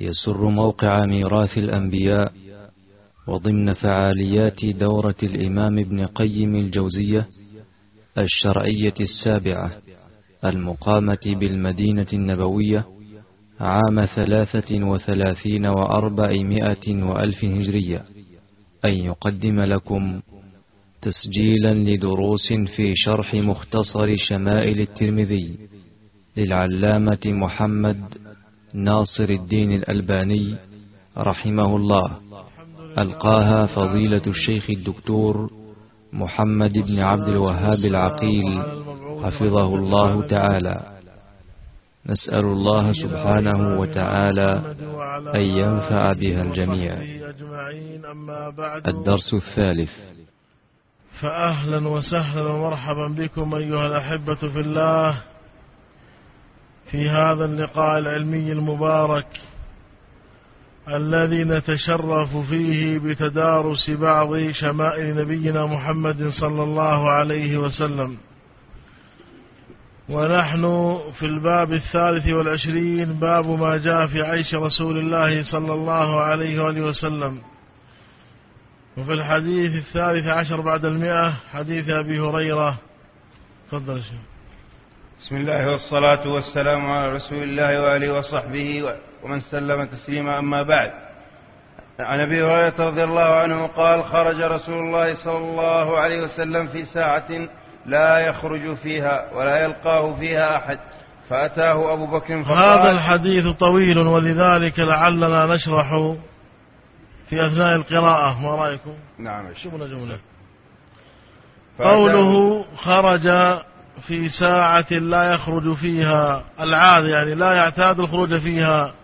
يسر موقع ميراث الأنبياء وضمن فعاليات دورة الإمام ابن قيم الجوزية الشرعية السابعة المقامة بالمدينة النبوية عام ثلاثة وثلاثين وأربعمائة وألف هجرية. أن يقدم لكم تسجيلا لدروس في شرح مختصر شمائل الترمذي للعلامة محمد ناصر الدين الألباني رحمه الله. ألقاها فضيلة الشيخ الدكتور محمد بن عبد الوهاب العقيل حفظه الله تعالى. نسأل الله سبحانه وتعالى أن ينفع بها الجميع. الدرس الثالث. فأهلا وسهلا ومرحبا بكم أيها الأحبة في الله. في هذا اللقاء العلمي المبارك الذي نتشرف فيه بتدارس بعض شمائل نبينا محمد صلى الله عليه وسلم. ونحن في الباب الثالث والعشرين باب ما جاء في عيش رسول الله صلى الله عليه وآله وسلم. وفي الحديث الثالث عشر بعد المئة حديث أبي هريرة. تفضل شيخ. بسم الله والصلاة والسلام على رسول الله وآله وصحبه ومن سلم تسليما أما بعد. عن أبي هريرة رضي الله عنه قال خرج رسول الله صلى الله عليه وسلم في ساعة لا يخرج فيها ولا يلقاه فيها أحد فأتاه أبو بكر فقال هذا الحديث طويل ولذلك لعلنا نشرح في أثناء القراءة. ما رأيكم؟ نعم جملة جملة قوله خرج في ساعة لا يخرج فيها. العادة يعني لا يعتاد الخروج فيها.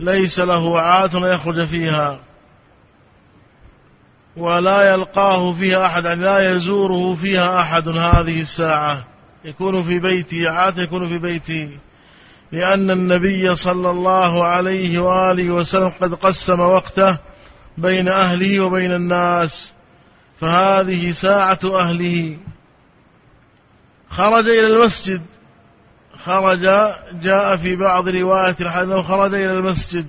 ليس له عادة يخرج فيها. ولا يلقاه فيها أحد يعني لا يزوره فيها أحد هذه الساعة. يكون في بيته عادة يكون في بيته لأن النبي صلى الله عليه وآله وسلم قد قسم وقته بين أهله وبين الناس. فهذه ساعة أهله. خرج إلى المسجد. خرج جاء في بعض رواية الحديث خرج إلى المسجد.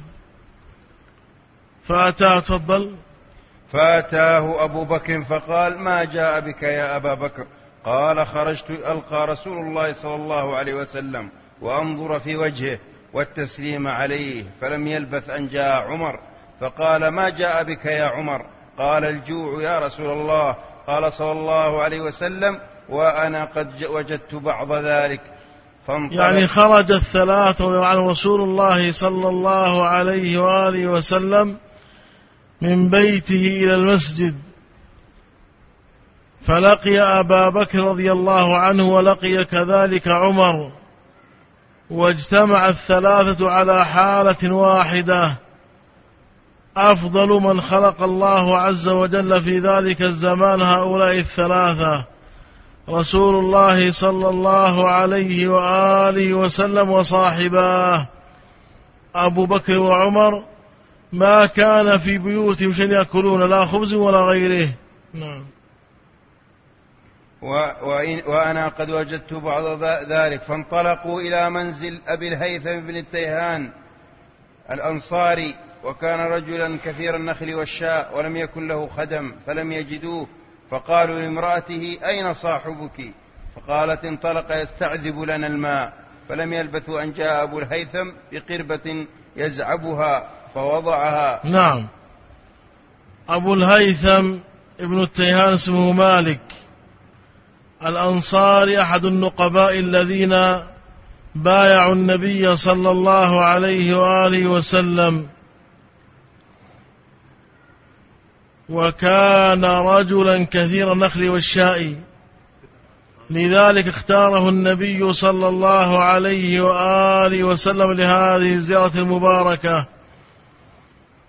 فأتاه تفضل. فأتاه أبو بكر فقال ما جاء بك يا أبا بكر؟ قال خرجت ألقى رسول الله صلى الله عليه وسلم وأنظر في وجهه والتسليم عليه فلم يلبث أن جاء عمر. فقال ما جاء بك يا عمر؟ قال الجوع يا رسول الله. قال صلى الله عليه وسلم وأنا قد وجدت بعض ذلك. يعني خرج الثلاثة عن رسول الله صلى الله عليه وآله وسلم من بيته إلى المسجد. فلقي أبا بكر رضي الله عنه ولقي كذلك عمر. واجتمع الثلاثة على حالة واحدة. أفضل من خلق الله عز وجل في ذلك الزمان هؤلاء الثلاثة. رسول الله صلى الله عليه وآله وسلم وصاحباه أبو بكر وعمر ما كان في بيوتهم شيء يأكلون لا خبز ولا غيره. نعم. وأنا قد وجدت بعض ذلك. فانطلقوا إلى منزل أبي الهيثم بن التيهان الأنصاري وكان رجلا كثير النخل والشاء ولم يكن له خدم فلم يجدوه. فقالوا لامرأته أين صاحبك? فقالت انطلق يستعذب لنا الماء. فلم يلبثوا أن جاء أبو الهيثم بقربة يزعبها فوضعها. نعم. أبو الهيثم ابن التيهان اسمه مالك. الأنصار أحد النقباء الذين بايعوا النبي صلى الله عليه وآله وسلم. وكان رجلا كثير النخل والشاء. لذلك اختاره النبي صلى الله عليه وآله وسلم لهذه الزيارة المباركة.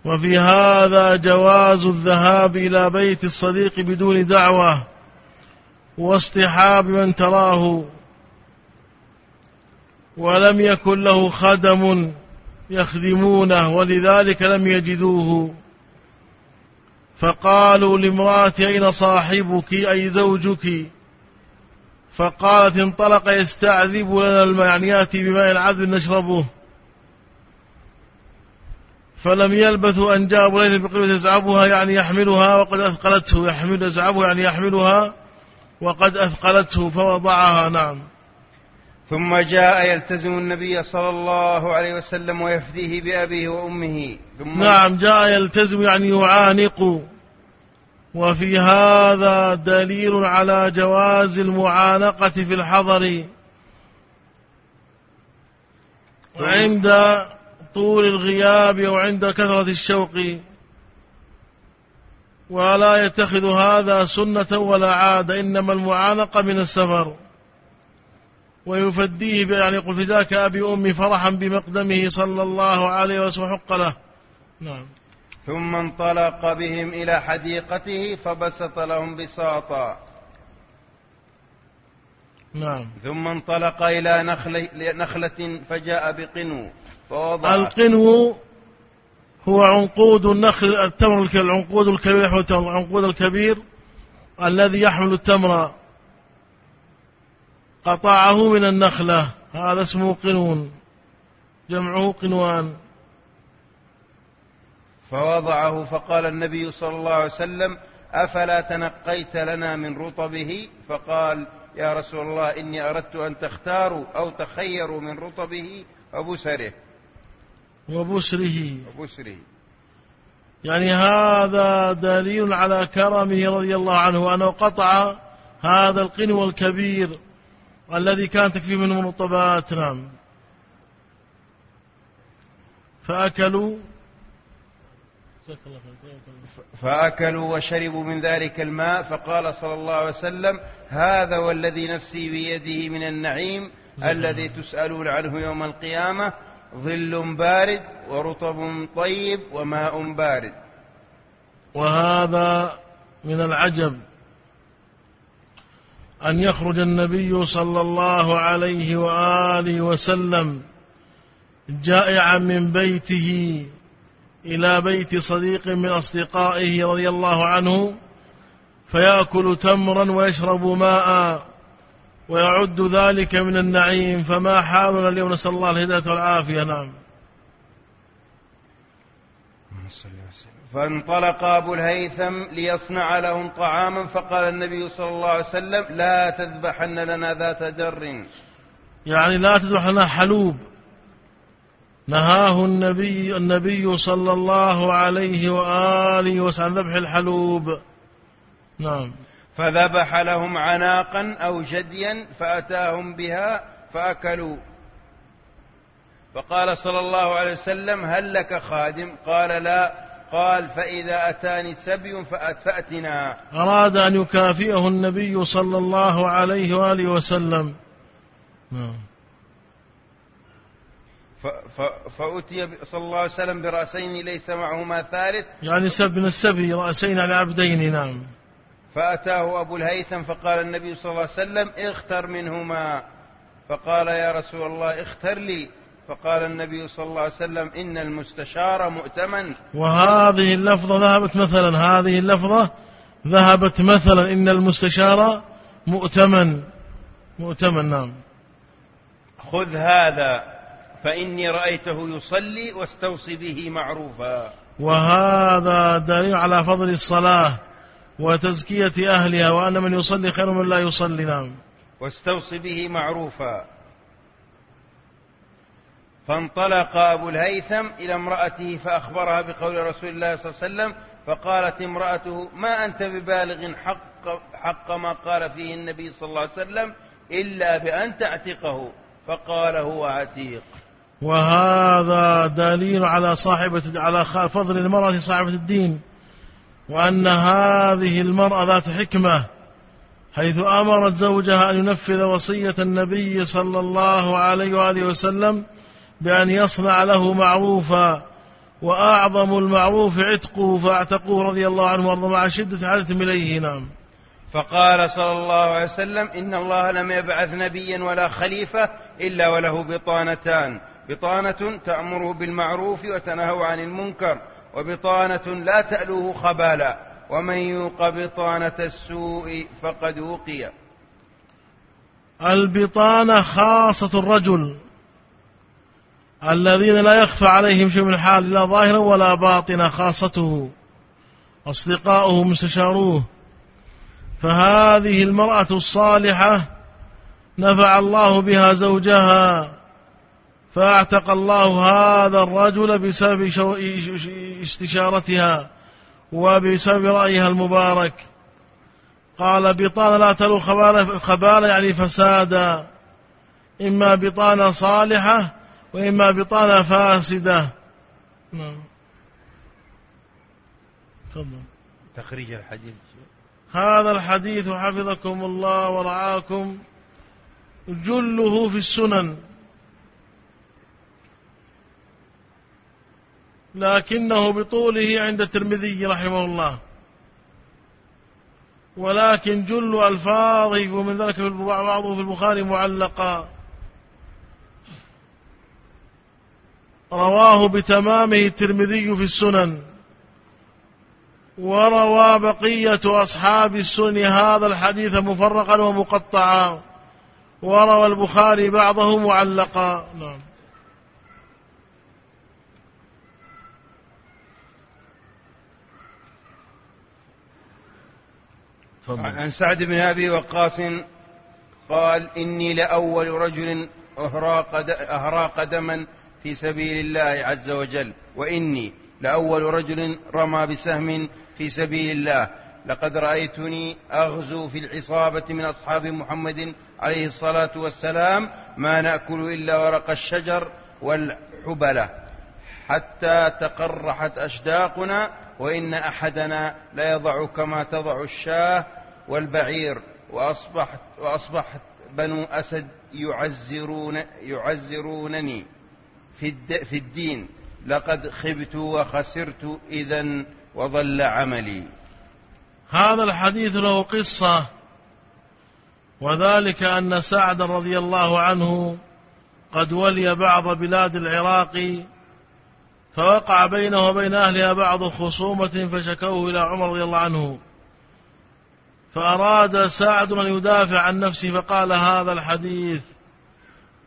وفي هذا جواز الذهاب إلى بيت الصديق بدون دعوة واصطحاب من تراه. ولم يكن له خدم يخدمونه ولذلك لم يجدوه. فقالوا لامرأتي أين صاحبك؟ أي زوجك؟ فقالت انطلق يستعذب لنا المعنيات بماء العذب نشربه. فلم يلبثوا أن جاء أبو ليث بقلبة يزعبها يعني يحملها وقد أثقلته يحمل يزعبه يعني يحملها وقد أثقلته فوضعها نعم. ثم جاء يلتزم النبي صلى الله عليه وسلم ويفديه بأبيه وأمه. ثم نعم جاء يلتزم يعني يعانق. وفي هذا دليل على جواز المعانقة في الحضر. وعند طول الغياب أو عند كثرة الشوق. ولا يتخذ هذا سنة ولا عادة إنما المعانقة من السفر. ويفديه بأن يقول فداك أبي أمي فرحا بمقدمه صلى الله عليه وسلم حق له. نعم. ثم انطلق بهم إلى حديقته فبسط لهم بساطا. نعم. ثم انطلق إلى نخلة, نخلة فجاء بقنو فوضع القنو هو عنقود النخل التمر العنقود الكبير يحمل التمر العنقود الكبير الذي يحمل التمر. قطعه من النخلة. هذا اسمه قنون. جمعه قنوان. فوضعه فقال النبي صلى الله عليه وسلم أفلا تنقيت لنا من رطبه؟ فقال يا رسول الله إني أردت أن تختاروا أو تخيروا من رطبه وبسره. وبسره. وبسره. يعني هذا دليل على كرمه رضي الله عنه أنه قطع هذا القنو الكبير. الذي كان تكفيه من المرطبات نعم. فأكلوا. فأكلوا وشربوا من ذلك الماء فقال صلى الله عليه وسلم هذا والذي نفسي بيده من النعيم الذي تسألون عنه يوم القيامة ظل بارد ورطب طيب وماء بارد. وهذا من العجب أن يخرج النبي صلى الله عليه وآله وسلم جائعا من بيته إلى بيت صديق من أصدقائه رضي الله عنه فيأكل تمرا ويشرب ماء ويعد ذلك من النعيم فما حالنا اليوم نسأل الله الهداية والعافية. نعم. فانطلق أبو الهيثم ليصنع لهم طعاما فقال النبي صلى الله عليه وسلم لا تذبحن لنا ذات در يعني لا تذبح لنا حلوب. نهاه النبي النبي صلى الله عليه وآله وسلم عن ذبح الحلوب. نعم. فذبح لهم عناقا أو جديا فأتاهم بها فأكلوا. فقال صلى الله عليه وسلم هل لك خادم؟ قال لا. قال فإذا أتاني سبي فأت فأتنا. أراد أن يكافئه النبي صلى الله عليه وآله وسلم. نعم. فأتي صلى الله عليه وسلم برأسين ليس معهما ثالث. يعني سب من السبي رأسين على عبدين نعم. فأتاه أبو الهيثم فقال النبي صلى الله عليه وسلم اختر منهما. فقال يا رسول الله اختر لي. فقال النبي صلى الله عليه وسلم إن المستشار مؤتمن. وهذه اللفظة ذهبت مثلا هذه اللفظة ذهبت مثلا إن المستشار مؤتمن. مؤتمن نعم. خذ هذا فإني رأيته يصلي واستوصي به معروفا. وهذا دليل على فضل الصلاة وتزكية أهلها وأن من يصلي خير من لا يصلي نعم. واستوصي به معروفا. فانطلق أبو الهيثم إلى امرأته فأخبرها بقول رسول الله صلى الله عليه وسلم فقالت امرأته ما أنت ببالغ حق, حق ما قال فيه النبي صلى الله عليه وسلم إلا بأن تعتقه؟ فقال هو عتيق. وهذا دليل على صاحبة على فضل المرأة صاحبة الدين وأن هذه المرأة ذات حكمة حيث أمرت زوجها أن ينفذ وصية النبي صلى الله عليه وآله وسلم بأن يصنع له معروفا وأعظم المعروف عتقه فأعتقوه رضي الله عنه وأرضى مع شدة حالتهم إليه نعم. فقال صلى الله عليه وسلم إن الله لم يبعث نبيا ولا خليفة إلا وله بطانتان. بطانة تأمره بالمعروف وتنهى عن المنكر وبطانة لا تألوه خبالا. ومن يوق بطانة السوء فقد وقي. البطانة خاصة الرجل. الذين لا يخفى عليهم شيء من الحال لا ظاهرا ولا باطنا خاصته أصدقاؤه مستشاروه. فهذه المرأة الصالحة نفع الله بها زوجها فاعتق الله هذا الرجل بسبب استشارتها وبسبب رأيها المبارك. قال بطانة لا تلو خبالة يعني فسادا إما بطانة صالحة وإما بطانة فاسدة. نعم. تفضل. تخريج الحديث. هذا الحديث حفظكم الله ورعاكم جله في السنن. لكنه بطوله عند الترمذي رحمه الله. ولكن جل ألفاظه ومن ذلك بعضه في البخاري معلقا رواه بتمامه الترمذي في السنن. وروى بقية أصحاب السنن هذا الحديث مفرقا ومقطعا. وروى البخاري بعضه معلقا. نعم. عن سعد بن أبي وقاص قال إني لأول رجل أهرى قدما في سبيل الله عز وجل وإني لأول رجل رمى بسهم في سبيل الله. لقد رأيتني أغزو في العصابة من أصحاب محمد عليه الصلاة والسلام ما نأكل إلا ورق الشجر والحبلة. حتى تقرحت أشداقنا وإن أحدنا ليضع كما تضع الشاه والبعير. وأصبحت, وأصبحت بنو أسد يعزرون يعزرونني. في, الدين. لقد خبت وخسرت إذا وضل عملي. هذا الحديث له قصة وذلك أن سعد رضي الله عنه قد ولي بعض بلاد العراق فوقع بينه وبين أهلها بعض خصومة فشكوه إلى عمر رضي الله عنه. فأراد سعد أن يدافع عن نفسه فقال هذا الحديث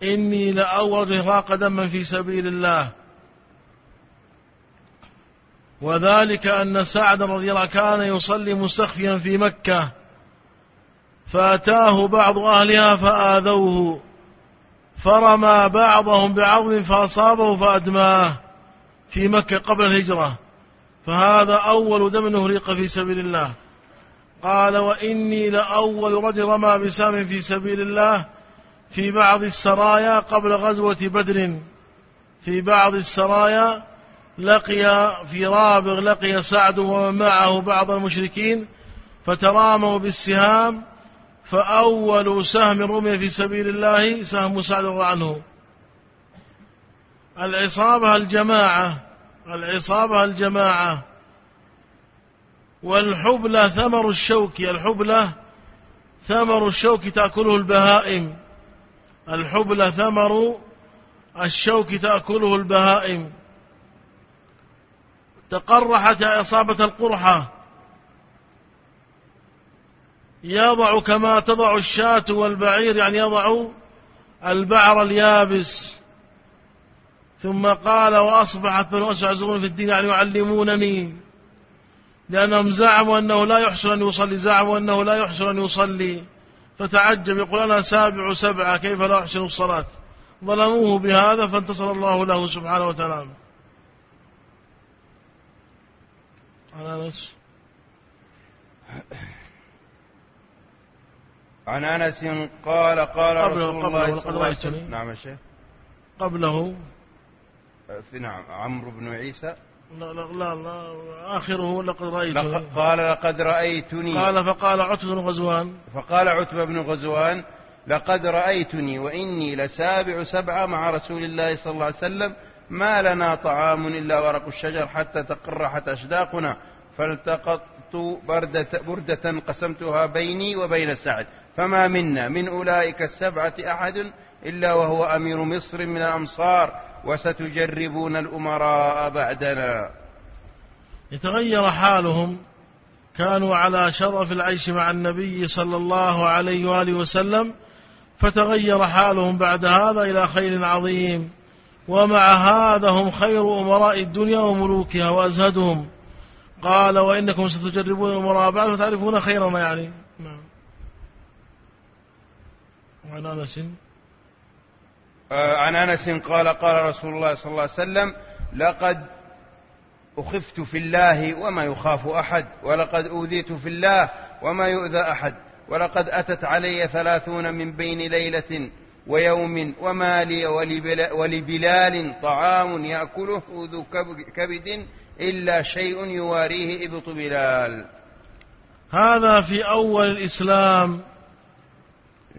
إني لأول إغراق دما في سبيل الله. وذلك أن سعد رضي الله كان يصلي مستخفيا في مكة. فأتاه بعض أهلها فآذوه. فرمى بعضهم بعض فأصابه فأدماه في مكة قبل الهجرة. فهذا أول دم نهريق في سبيل الله. قال وإني لأول رجل رمى بسام في سبيل الله. في بعض السرايا قبل غزوة بدر. في بعض السرايا لقي في رابغ لقي سعد ومن معه بعض المشركين فتراموا بالسهام فأول سهم رمي في سبيل الله سهم سعد عنه. العصابة الجماعة العصابة الجماعة. والحبلة ثمر الشوك الحبلة ثمر الشوك تأكله البهائم. الحبلة ثمر الشوك تأكله البهائم. تقرحت إصابة القرحة. يضع كما تضع الشاة والبعير يعني يضع البعر اليابس. ثم قال وأصبحت بنو أسعزون في الدين يعني يعلمونني. لأنهم زعموا أنه لا يحسن أن يصلي زعموا أنه لا يحسن أن يصلي. فتعجب يقول أنا سابع سبعة كيف لا أحسن الصلاة؟ ظلموه بهذا فانتصر الله له سبحانه وتعالى. على نفس عن أنس قال قال قبله رسول الله قبله صلى الله عليه وسلم. نعم يا شيخ. قبله. نعم عمرو بن عيسى. لا لا لا, لا آخره لقد رأيتني قال لقد رأيتني. قال فقال عتبة بن غزوان. فقال عتبة بن غزوان لقد رأيتني وإني لسابع سبعة مع رسول الله صلى الله عليه وسلم. ما لنا طعام إلا ورق الشجر حتى تقرحت أشداقنا. فالتقطت بردة, بردة قسمتها بيني وبين سعد. فما منا من أولئك السبعة أحد إلا وهو أمير مصر من الأمصار وستجربون الأمراء بعدنا. يتغير حالهم. كانوا على شرف العيش مع النبي صلى الله عليه وآله وسلم فتغير حالهم بعد هذا إلى خير عظيم. ومع هذا هم خير أمراء الدنيا وملوكها وأزهدهم. قال وإنكم ستجربون أمراء بعد فتعرفون خيرنا يعني. نعم. وعن عن أنس قال قال رسول الله صلى الله عليه وسلم لقد أخفت في الله وما يخاف أحد ولقد أوذيت في الله وما يؤذى أحد ولقد أتت علي ثلاثون من بين ليلة ويوم وما لي ولبلال طعام يأكله ذو كبد إلا شيء يواريه إبط بلال هذا في أول الإسلام إيه.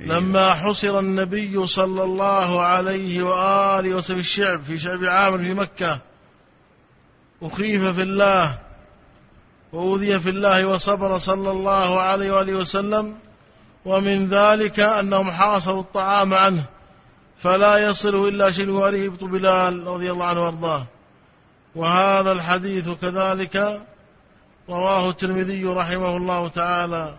لما حصر النبي صلى الله عليه وآله وسلم الشعب في شعب عامر في مكة أخيف في الله وأوذي في الله وصبر صلى الله عليه وآله وسلم ومن ذلك أنهم حاصروا الطعام عنه فلا يصله إلا شيء يواريه ابط بلال رضي الله عنه وأرضاه. وهذا الحديث كذلك رواه الترمذي رحمه الله تعالى.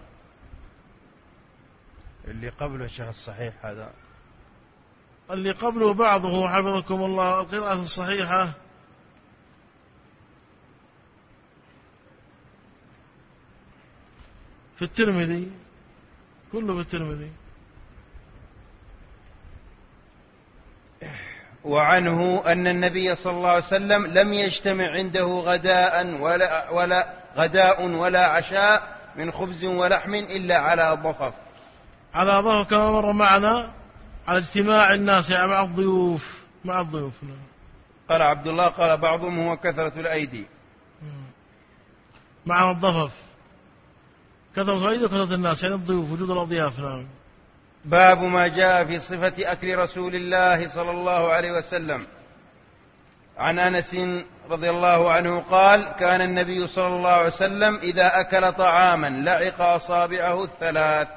اللي قبله الشيخ الصحيح هذا. اللي قبله بعضه حفظكم الله القراءة الصحيحة. في الترمذي كله في الترمذي. وعنه أن النبي صلى الله عليه وسلم لم يجتمع عنده غداء ولا, ولا غداء ولا عشاء من خبز ولحم إلا على ضفف. على ضفف كما مر معنا على اجتماع الناس يعني مع الضيوف مع الضيوف. قال عبد الله قال بعضهم هو كثرة الأيدي. مع الضفف. كثرة الأيدي وكثرة الناس يعني الضيوف وجود الأضياف. نعم. باب ما جاء في صفة أكل رسول الله صلى الله عليه وسلم. عن أنس رضي الله عنه قال كان النبي صلى الله عليه وسلم إذا أكل طعاما لعق أصابعه الثلاث.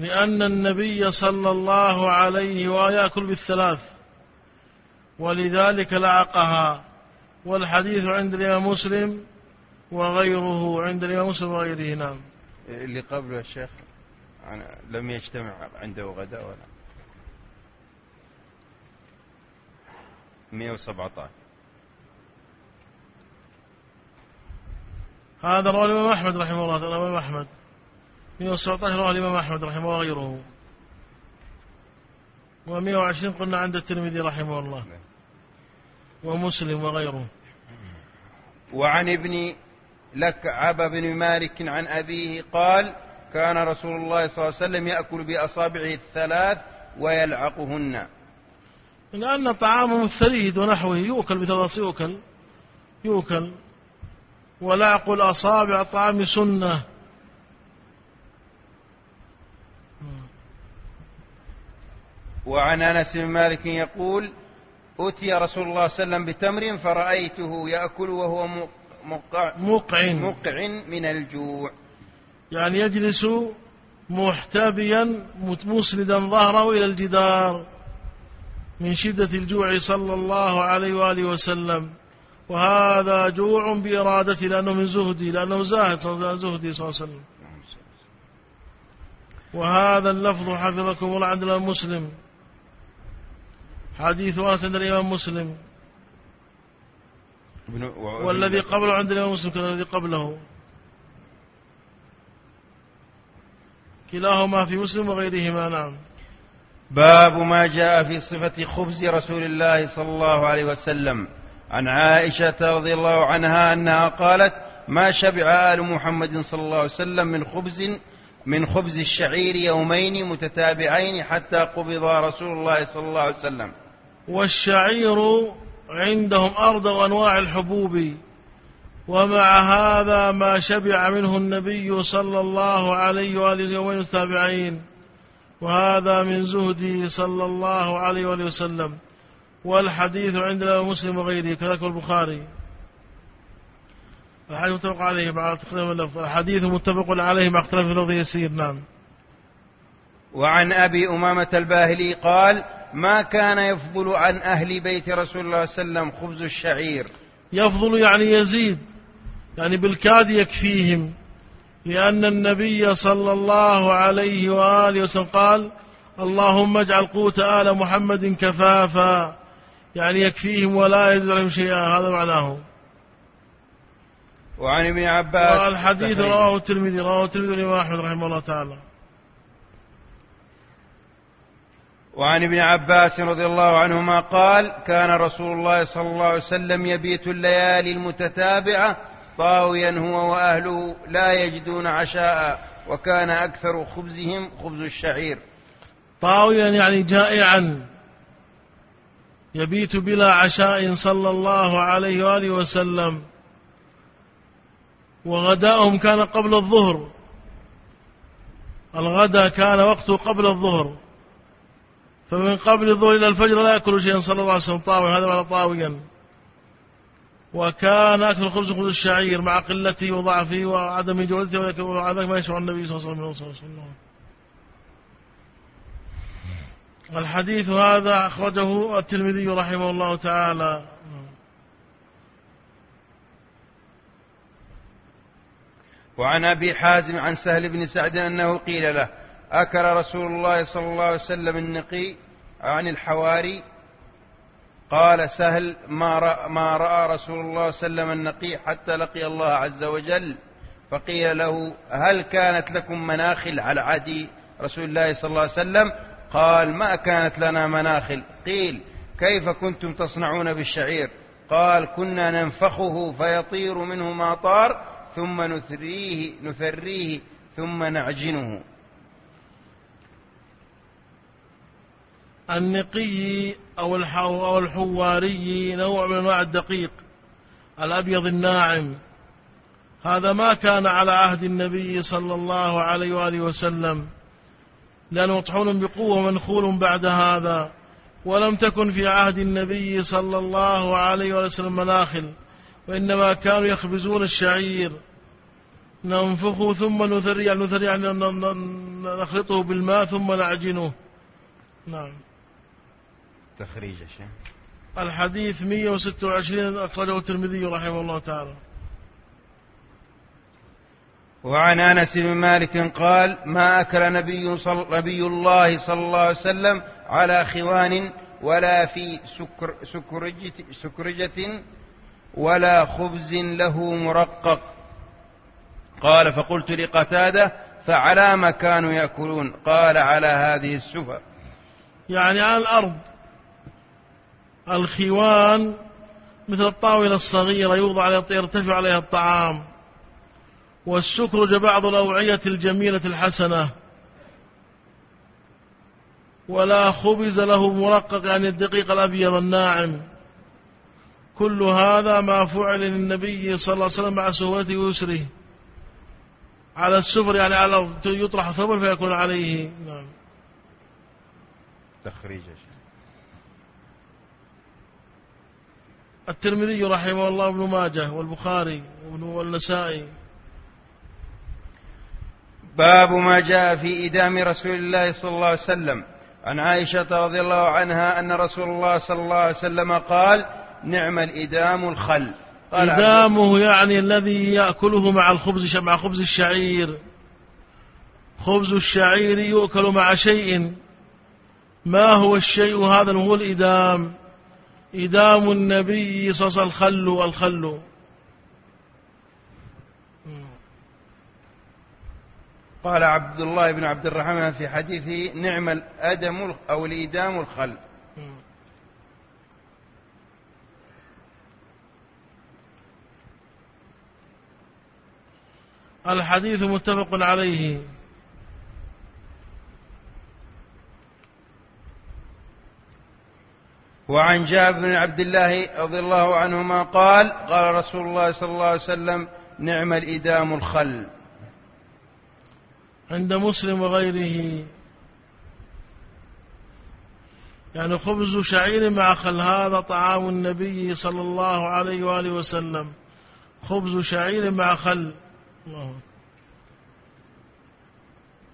لأن النبي صلى الله عليه ويأكل بالثلاث ولذلك لعقها والحديث عند الإمام مسلم وغيره عند الإمام مسلم وغيره نعم. اللي قبله الشيخ لم يجتمع عنده غداء ولا؟ 117 هذا رواه الإمام أحمد رحمه الله تعالى الإمام أحمد. 117 رواه الإمام أحمد رحمه الله وغيره و120 قلنا عند الترمذي رحمه الله. نعم. ومسلم وغيره. وعن ابن لك عب بن مالك عن أبيه قال كان رسول الله صلى الله عليه وسلم يأكل بأصابعه الثلاث ويلعقهن. لأن طعامه الثريد ونحوه يؤكل بثلاث يؤكل يؤكل. ولعق الأصابع طعام سنة. وعن أنس بن مالك يقول أتي رسول الله صلى الله عليه وسلم بتمر فرأيته يأكل وهو مقع, مقع, مقع من الجوع. يعني يجلس محتبيا مسندا ظهره إلى الجدار من شدة الجوع صلى الله عليه وآله وسلم. وهذا جوع بإرادته لأنه من زهدي لأنه زاهد زهدي صلى الله عليه وسلم. وهذا اللفظ حفظكم الله عندنا مسلم حديث أنس عند الإمام مسلم. والذي قبله عند الإمام مسلم كالذي قبله. كلاهما في مسلم وغيرهما نعم. باب ما جاء في صفة خبز رسول الله صلى الله عليه وسلم. عن عائشة رضي الله عنها أنها قالت ما شبع آل محمد صلى الله عليه وسلم من خبز من خبز الشعير يومين متتابعين حتى قبض رسول الله صلى الله عليه وسلم. والشعير عندهم أرض أنواع الحبوب ومع هذا ما شبع منه النبي صلى الله عليه وآله يومين التابعين وهذا من زهده صلى الله عليه وآله وسلم والحديث عندنا مسلم وغيره كذلك البخاري. الحديث متفق عليه مع تقريبا اللفظ. الحديث متفق عليه مع اختلاف اللفظ يسير نعم. وعن أبي أمامة الباهلي قال ما كان يفضل عن أهل بيت رسول الله صلى الله عليه وسلم خبز الشعير؟ يفضل يعني يزيد يعني بالكاد يكفيهم لأن النبي صلى الله عليه وآله وسلم قال اللهم اجعل قوت آل محمد كفافا. يعني يكفيهم ولا يزرهم شيئا هذا معناه. وعن ابن عباس الحديث رواه الترمذي رواه الترمذي والإمام أحمد رحمه الله تعالى. وعن ابن عباس رضي الله عنهما قال كان رسول الله صلى الله عليه وسلم يبيت الليالي المتتابعة طاويا هو وأهله لا يجدون عشاء وكان أكثر خبزهم خبز الشعير. طاويا يعني جائعا. يبيت بلا عشاء صلى الله عليه وآله وسلم. وغداؤهم كان قبل الظهر. الغداء كان وقته قبل الظهر. فمن قبل الظهر إلى الفجر لا يأكل شيئا صلى الله عليه وسلم طاويا هذا معنى طاويا. وكان أكل خبز خبز الشعير مع قلته وضعفه وعدم جودته وعدم ما يشرع النبي صلى الله عليه وسلم. الحديث هذا أخرجه الترمذي رحمه الله تعالى. وعن أبي حازم عن سهل بن سعد أنه قيل له أكل رسول الله صلى الله عليه وسلم النقي عن الحواري. قال سهل ما رأى, ما رأى رسول الله صلى الله عليه وسلم النقي حتى لقي الله عز وجل فقيل له هل كانت لكم مناخل على عهد رسول الله صلى الله عليه وسلم؟ قال ما كانت لنا مناخل. قيل كيف كنتم تصنعون بالشعير؟ قال كنا ننفخه فيطير منه ما طار ثم نثريه, نثريه ثم نعجنه. النقي أو أو الحواري نوع من أنواع الدقيق الأبيض الناعم. هذا ما كان على عهد النبي صلى الله عليه وآله وسلم لأنه مطحون بقوة منخول بعد هذا ولم تكن في عهد النبي صلى الله عليه وسلم مناخل وإنما كانوا يخبزون الشعير. ننفخه ثم نثري نثري نخلطه بالماء ثم نعجنه. نعم. تخريج شيء الحديث 126 أخرجه الترمذي رحمه الله تعالى. وعن أنس بن مالك قال ما أكل نبي, صل نبي الله صلى الله عليه وسلم على خوان ولا في سكر سكرجة, سكرجة ولا خبز له مرقق. قال فقلت لقتادة فعلى ما كانوا يأكلون؟ قال على هذه السفر. يعني على الأرض. الخوان مثل الطاولة الصغيرة يوضع عليها يرتفع عليها الطعام. والسكرج بعض الأوعية الجميلة الحسنة. ولا خبز له مرقق يعني الدقيق الأبيض الناعم. كل هذا ما فعل للنبي صلى الله عليه وسلم مع سهولته ويسره. على السفر يعني على يطرح ثمر فيكون عليه. نعم. تخريج الترمذي رحمه الله ابن ماجه والبخاري والنسائي. باب ما جاء في إدام رسول الله صلى الله عليه وسلم. عن عائشة رضي الله عنها أن رسول الله صلى الله عليه وسلم قال نعم الإدام الخل. قال إدامه يعني الذي يأكله مع الخبز مع خبز الشعير. خبز الشعير يؤكل مع شيء. ما هو الشيء هذا؟ هو الإدام. إدام النبي وسلم الخل الخل قال عبد الله بن عبد الرحمن في حديثه نعم الأدم أو الإدام الخل. الحديث متفق عليه. وعن جابر بن عبد الله رضي الله عنهما قال قال رسول الله صلى الله عليه وسلم نعم الإدام الخل. عند مسلم وغيره. يعني خبز شعير مع خل هذا طعام النبي صلى الله عليه وآله وسلم. خبز شعير مع خل. الله.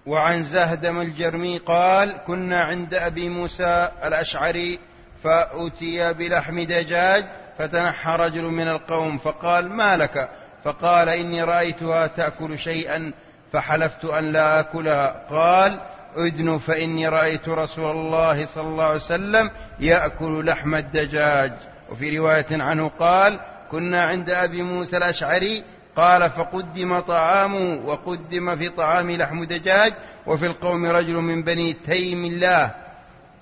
وعن زهدم الجرمي قال كنا عند أبي موسى الأشعري فأتي بلحم دجاج فتنحى رجل من القوم فقال ما لك؟ فقال إني رأيتها تأكل شيئا فحلفت أن لا أكلها. قال ادن فإني رأيت رسول الله صلى الله عليه وسلم يأكل لحم الدجاج. وفي رواية عنه قال كنا عند أبي موسى الأشعري قال فقدم طعامه وقدم في طعام لحم دجاج وفي القوم رجل من بني تيم الله.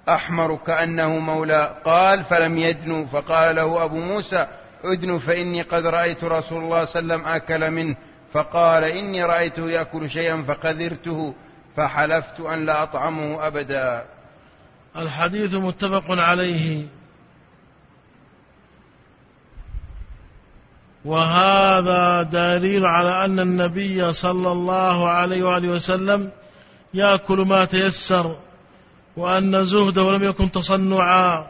أحمر كأنه مولى. قال فلم يدنو فقال له أبو موسى ادن فإني قد رأيت رسول الله صلى الله عليه وسلم أكل منه. فقال إني رأيته يأكل شيئا فقذرته فحلفت أن لا أطعمه أبدا. الحديث متفق عليه. وهذا دليل على أن النبي صلى الله عليه وآله وسلم يأكل ما تيسر. وأن زهده لم يكن تصنعا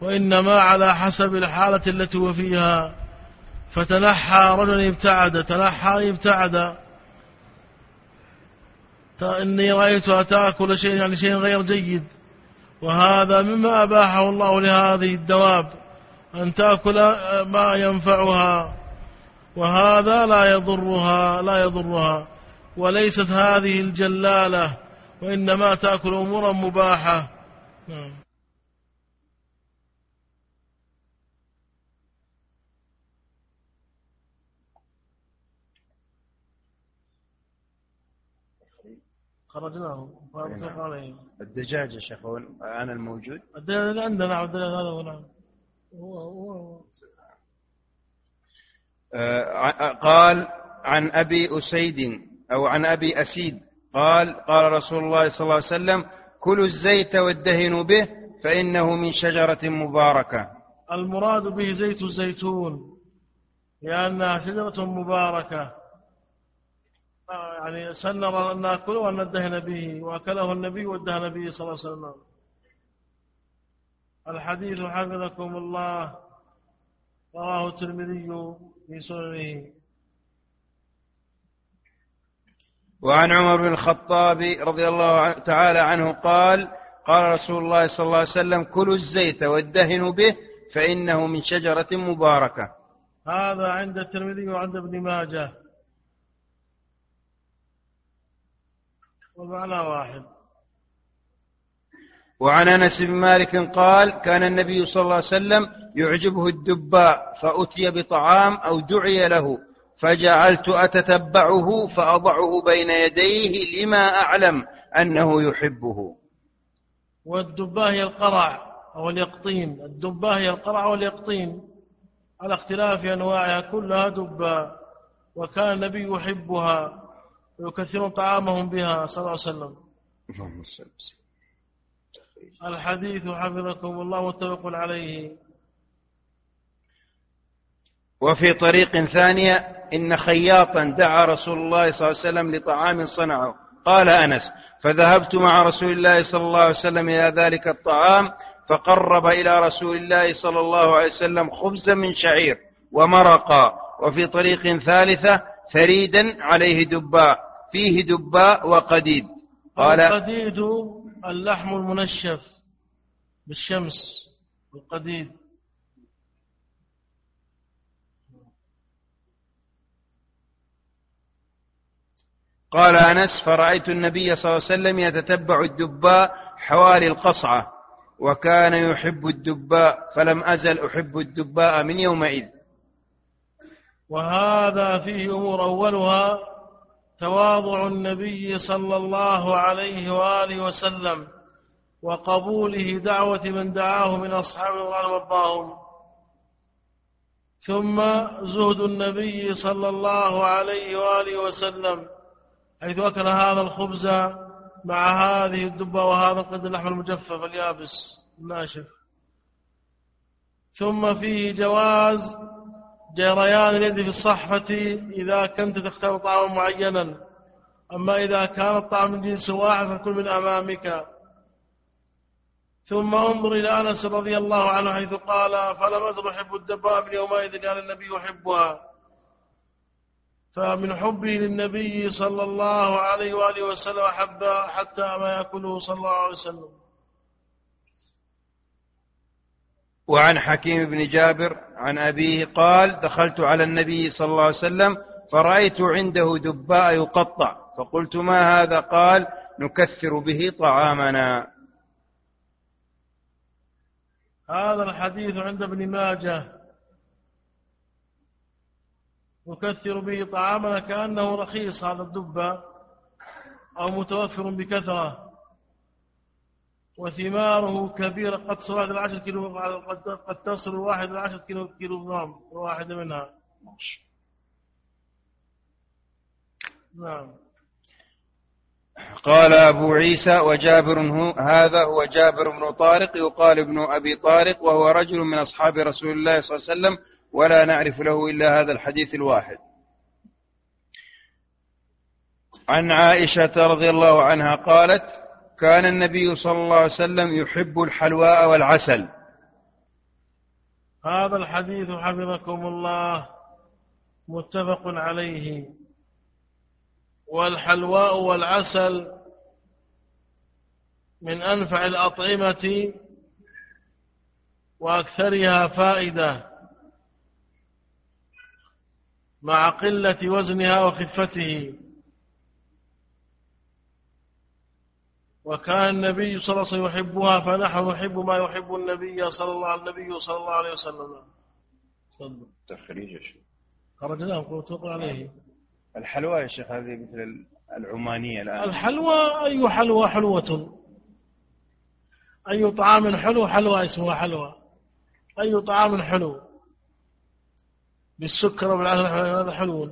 وإنما على حسب الحالة التي هو فيها. فتنحى رجل ابتعد تنحى ابتعد. إني رأيتها تأكل شيء يعني شيء غير جيد. وهذا مما أباحه الله لهذه الدواب أن تأكل ما ينفعها. وهذا لا يضرها لا يضرها. وليست هذه الجلالة وإنما تأكل أمورا مباحة. نعم. خرجناه. عليه الدجاج يا شيخ أنا الموجود؟ الدجاج عندنا الدجاج هذا هو نعم. هو هو. آه، قال عن أبي أسيد أو عن أبي أسيد. قال قال رسول الله صلى الله عليه وسلم كلوا الزيت وادهنوا به فإنه من شجرة مباركة. المراد به زيت الزيتون لأنها شجرة مباركة. يعني سن أن نأكله وأن ندهن به وأكله النبي وادهن به صلى الله عليه وسلم. الحديث حفظكم الله رواه الترمذي في سننه. وعن عمر بن الخطاب رضي الله تعالى عنه قال قال رسول الله صلى الله عليه وسلم كلوا الزيت وادهنوا به فإنه من شجرة مباركة. هذا عند الترمذي وعند ابن ماجه. والمعنى واحد. وعن أنس بن مالك قال كان النبي صلى الله عليه وسلم يعجبه الدباء فأتي بطعام أو دعي له. فجعلت أتتبعه فأضعه بين يديه لما أعلم أنه يحبه. والدباء هي القرع أو اليقطين. الدباء هي القرع واليقطين على اختلاف أنواعها كلها دباء وكان النبي يحبها ويكثرون طعامهم بها صلى الله عليه وسلم. اللهم صل وسلم. الحديث حفظكم الله متفق عليه. وفي طريق ثانية إن خياطا دعا رسول الله صلى الله عليه وسلم لطعام صنعه. قال أنس فذهبت مع رسول الله صلى الله عليه وسلم إلى ذلك الطعام فقرب إلى رسول الله صلى الله عليه وسلم خبزا من شعير ومرقا وفي طريق ثالثة ثريدا عليه دباء فيه دباء وقديد. قال القديد اللحم المنشف بالشمس القديد قال أنس فرأيت النبي صلى الله عليه وسلم يتتبع الدباء حوالي القصعة وكان يحب الدباء فلم أزل أحب الدباء من يومئذ. وهذا فيه أمور أولها تواضع النبي صلى الله عليه وآله وسلم وقبوله دعوة من دعاه من أصحاب الله وأرضاهم. ثم زهد النبي صلى الله عليه وآله وسلم حيث أكل هذا الخبز مع هذه الدبة وهذا قد اللحم المجفف اليابس. الناشف ثم فيه جواز جريان اليد في الصحفة إذا كنت تختار طعاما معينا. أما إذا كان الطعام من جنس واحد فكل من أمامك. ثم انظر إلى أنس رضي الله عنه حيث قال فلم أزل أحب الدباب يومئذ؟ قال النبي يحبها. فمن حبه للنبي صلى الله عليه وآله وسلم حتى ما يأكله صلى الله عليه وسلم. وعن حكيم بن جابر عن أبيه قال دخلت على النبي صلى الله عليه وسلم فرأيت عنده دباء يقطع فقلت ما هذا؟ قال نكثر به طعامنا. هذا الحديث عند ابن ماجه. نكثر به طعامنا كأنه رخيص هذا الدبة أو متوفر بكثرة. وثماره كبيرة قد تصل واحد العشر كيلو قد, قد تصل واحد العشر كيلو كيلو جرام واحدة منها. نعم. قال أبو عيسى وجابر هو هذا هو جابر بن طارق يقال ابن أبي طارق وهو رجل من أصحاب رسول الله صلى الله عليه وسلم ولا نعرف له إلا هذا الحديث الواحد. عن عائشة رضي الله عنها قالت كان النبي صلى الله عليه وسلم يحب الحلواء والعسل. هذا الحديث حفظكم الله متفق عليه. والحلواء والعسل من أنفع الأطعمة وأكثرها فائدة. مع قلة وزنها وخفته. وكان النبي صلى الله عليه وسلم يحبها فنحن نحب ما يحب النبي صلى الله عليه النبي صلى الله عليه وسلم. تخريج يا شيخ. خرجناه قلت عليه. الحلوى يا شيخ هذه مثل العمانية الآن. الحلوى أي حلوى؟ حلوة. أي طعام حلو؟ حلوى اسمها حلوى. أي طعام حلو؟ بالسكر وبالعسل هذا حلو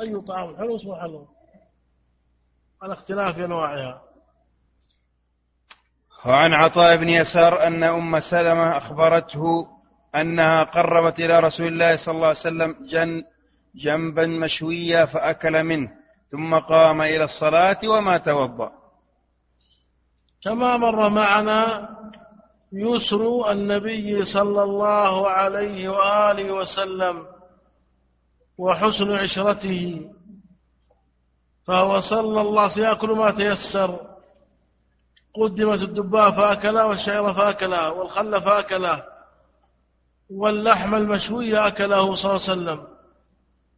أي طعام حلو اسمه حلو. على اختلاف أنواعها. وعن عطاء بن يسار أن أم سلمة أخبرته أنها قربت إلى رسول الله صلى الله عليه وسلم جن جنبا مشويا فأكل منه ثم قام إلى الصلاة وما توضأ. كما مر معنا يسر النبي صلى الله عليه وآله وسلم وحسن عشرته فهو صلى الله عليه يأكل ما تيسر قدمت الدباء فأكلها والشعير فأكلها والخل فأكلها واللحم المشوي أكله صلى الله عليه وسلم.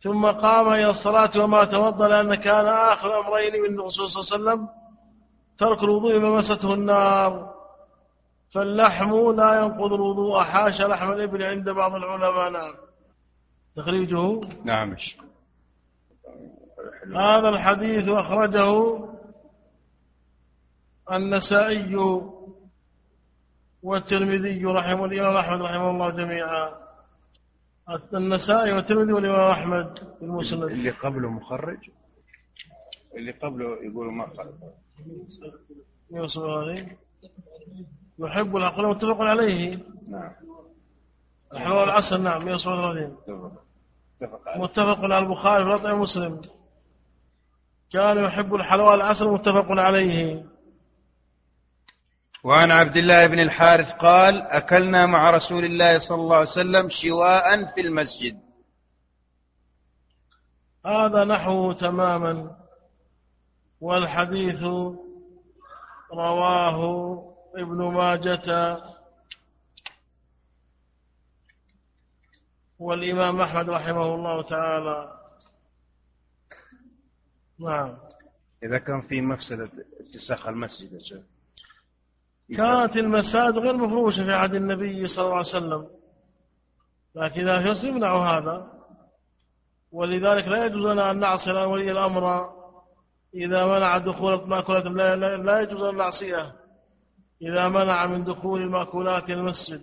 ثم قام إلى الصلاة وما توضأ لأن كان آخر أمرين من الرسول صلى الله عليه وسلم ترك الوضوء ما مسته النار. فاللحم لا ينقض الوضوء. حاشا لحم الإبل عند بعض العلماء. نعم. تخريجه؟ نعم هذا الحديث أخرجه النسائي والترمذي رحمه الإمام أحمد رحمه الله جميعا. النسائي والترمذي والإمام أحمد في المسند. اللي قبله مخرج؟ اللي قبله يقول ما خرج يوصل هذه يحب العقل متفق عليه. نعم. الحلوى العسل نعم يوصل هذه متفق على البخاري في رطع مسلم. كان يحب الحلوى العسل متفق عليه. وعن عبد الله بن الحارث قال أكلنا مع رسول الله صلى الله عليه وسلم شواء في المسجد. هذا نحوه تماما والحديث رواه ابن ماجة والإمام أحمد رحمه الله تعالى. نعم. إذا كان في مفسدة اتساخ المسجد كانت المساجد غير مفروشة في عهد النبي صلى الله عليه وسلم. لكن إذا يصل يمنع هذا ولذلك لا يجوز لنا أن نعصي ولي الأمر إذا منع دخول لا, لا يجوز أن نعصيه. إذا منع من دخول المأكولات المسجد.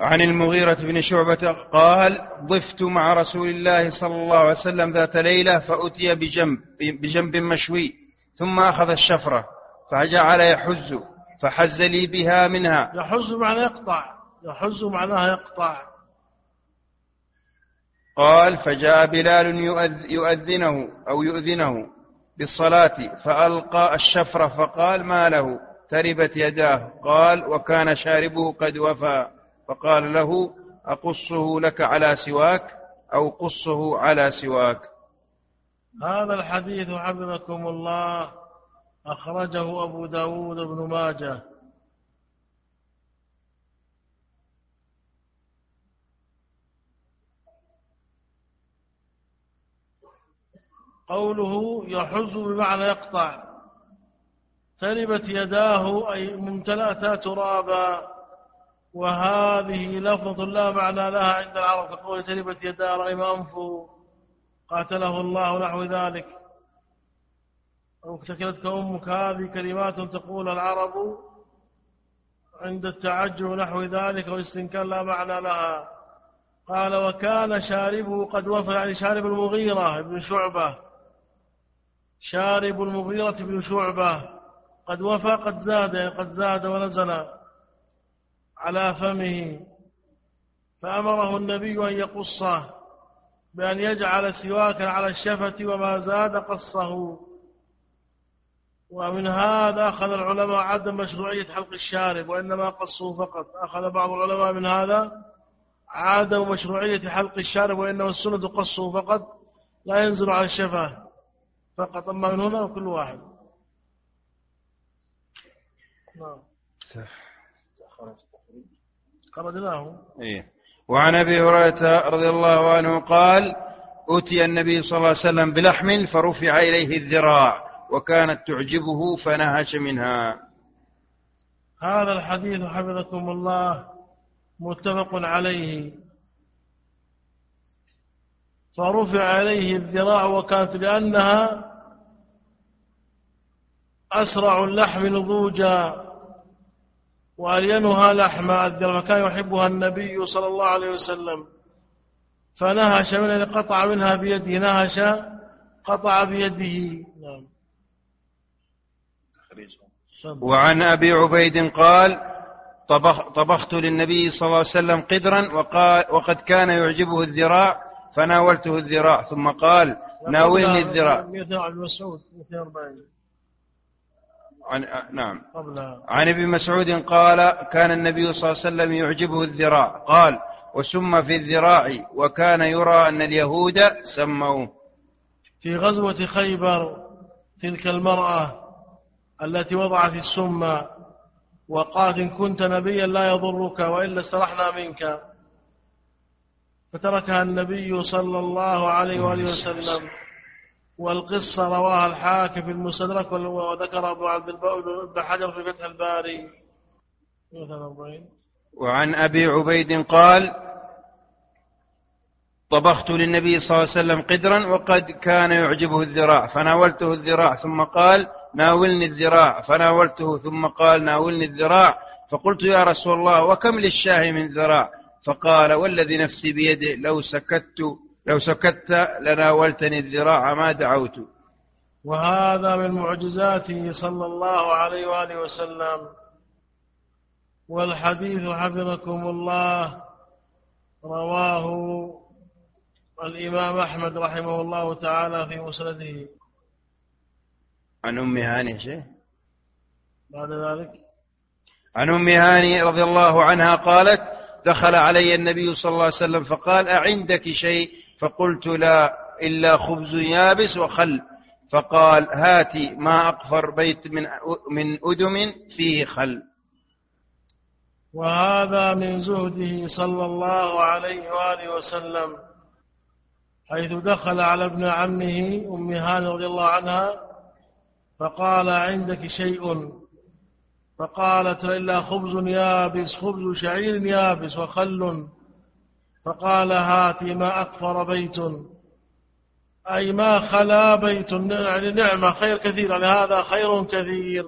عن المغيرة بن شعبة قال ضفت مع رسول الله صلى الله عليه وسلم ذات ليلة فأتي بجنب, بجنب مشوي ثم أخذ الشفرة فجعل يحز فحز لي بها منها. يحز معناه يقطع يحز معناها يقطع. قال فجاء بلال يؤذنه أو يؤذنه. بالصلاة فألقى الشفرة فقال ما له؟ تربت يداه. قال وكان شاربه قد وفى. فقال له أقصه لك على سواك أو قصه على سواك؟ هذا الحديث حفظكم الله أخرجه أبو داود بن ماجه. قوله يحز بمعنى يقطع. تربت يداه أي ممتلأتا ترابا. وهذه لفظة لا معنى لها عند العرب. كقول تربت يدا رغم أنفه. قاتله الله نحو ذلك. أو اكتكلتك أمك. هذه كلمات تقول العرب عند التعجب نحو ذلك والاستنكار لا معنى لها. قال وكان شاربه قد وفى يعني شارب المغيرة بن شعبة. شارب المغيرة بن شعبة. قد وفى قد زاد قد زاد ونزل على فمه. فأمره النبي أن يقصه بأن يجعل سواكا على الشفة وما زاد قصه. ومن هذا أخذ العلماء عدم مشروعية حلق الشارب وإنما قصه فقط. أخذ بعض العلماء من هذا عدم مشروعية حلق الشارب وإنما السنة قصه فقط. لا ينزل على الشفة. فقط أما من هنا كل واحد. نعم. خرجناه إيه. وعن أبي هريرة رضي الله عنه قال اتي النبي صلى الله عليه وسلم بلحم فرفع إليه الذراع وكانت تعجبه فنهش منها. هذا الحديث حفظكم الله متفق عليه. فرفع عليه الذراع وكانت لأنها أسرع اللحم نضوجا وألينها لحما الذراع وكان يحبها النبي صلى الله عليه وسلم. فنهش منها قطع منها بيده نهش قطع بيده. نعم. وعن أبي عبيد قال طبخ طبخت للنبي صلى الله عليه وسلم قدرا وقد كان يعجبه الذراع فناولته الذراع ثم قال ناولني الذراع. 140 مسعود 240 عن نعم. عن ابن مسعود قال كان النبي صلى الله عليه وسلم يعجبه الذراع. قال وسم في الذراع وكان يرى أن اليهود سموه. في غزوة خيبر تلك المرأة التي وضعت السم وقالت إن كنت نبيا لا يضرك وإلا استرحنا منك. فتركها النبي صلى الله عليه وآله وسلم. والقصة رواها الحاكم في المستدرك وذكر أبو عبد بن حجر في فتح الباري. وعن أبي عبيد قال طبخت للنبي صلى الله عليه وسلم قدرا وقد كان يعجبه الذراع فناولته الذراع ثم قال ناولني الذراع. فناولته ثم قال ناولني الذراع. فقلت يا رسول الله وكم للشاه من ذراع؟ فقال والذي نفسي بيده لو سكت لو سكت لناولتني الذراع ما دعوت. وهذا من معجزاته صلى الله عليه وآله وسلم. والحديث حفظكم الله رواه الإمام أحمد رحمه الله تعالى في مسنده. عن أم هاني شيء بعد ذلك. عن أم هاني رضي الله عنها قالت دخل علي النبي صلى الله عليه وسلم فقال أعندك شيء؟ فقلت لا إلا خبز يابس وخل. فقال هاتي ما أقفر بيت من من أدم فيه خل. وهذا من زهده صلى الله عليه وآله وسلم. حيث دخل على ابن عمه أم هاني رضي الله عنها فقال عندك شيء؟ فقالت إلا خبز يابس خبز شعير يابس وخل. فقال هاتي ما أكفر بيت. أي ما خلا بيت. يعني نعمة خير كثير. يعني هذا خير كثير.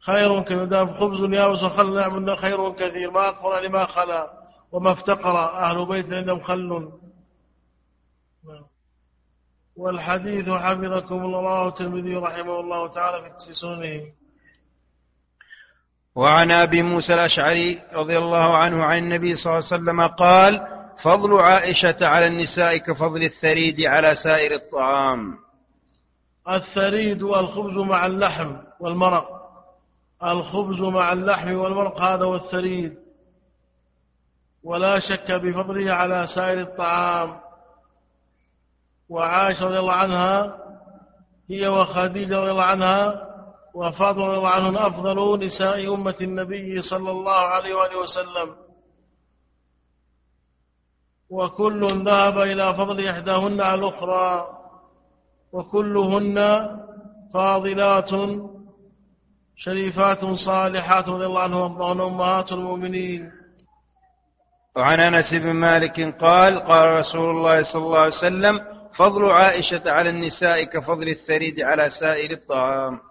خير كثير. خبز يابس وخل نعم خير كثير. ما أكفر يعني ما خلا. وما افتقر أهل بيت عندهم خل. والحديث حفظكم الله الترمذي رحمه الله تعالى في سننه وعن أبي موسى الأشعري رضي الله عنه عن النبي صلى الله عليه وسلم قال فضل عائشة على النساء كفضل الثريد على سائر الطعام. الثريد والخبز مع اللحم والمرق. الخبز مع اللحم والمرق هذا هو الثريد. ولا شك بفضله على سائر الطعام. وعائشة رضي الله عنها هي وخديجة رضي الله عنها وفاطمة رضي الله عنهن أفضل نساء أمة النبي صلى الله عليه وآله وسلم. وكل ذهب إلى فضل إحداهن على الأخرى وكلهن فاضلات شريفات صالحات رضي الله عنهم وارضاهن أمهات المؤمنين. وعن أنس بن مالك قال قال رسول الله صلى الله عليه وسلم فضل عائشة على النساء كفضل الثريد على سائر الطعام.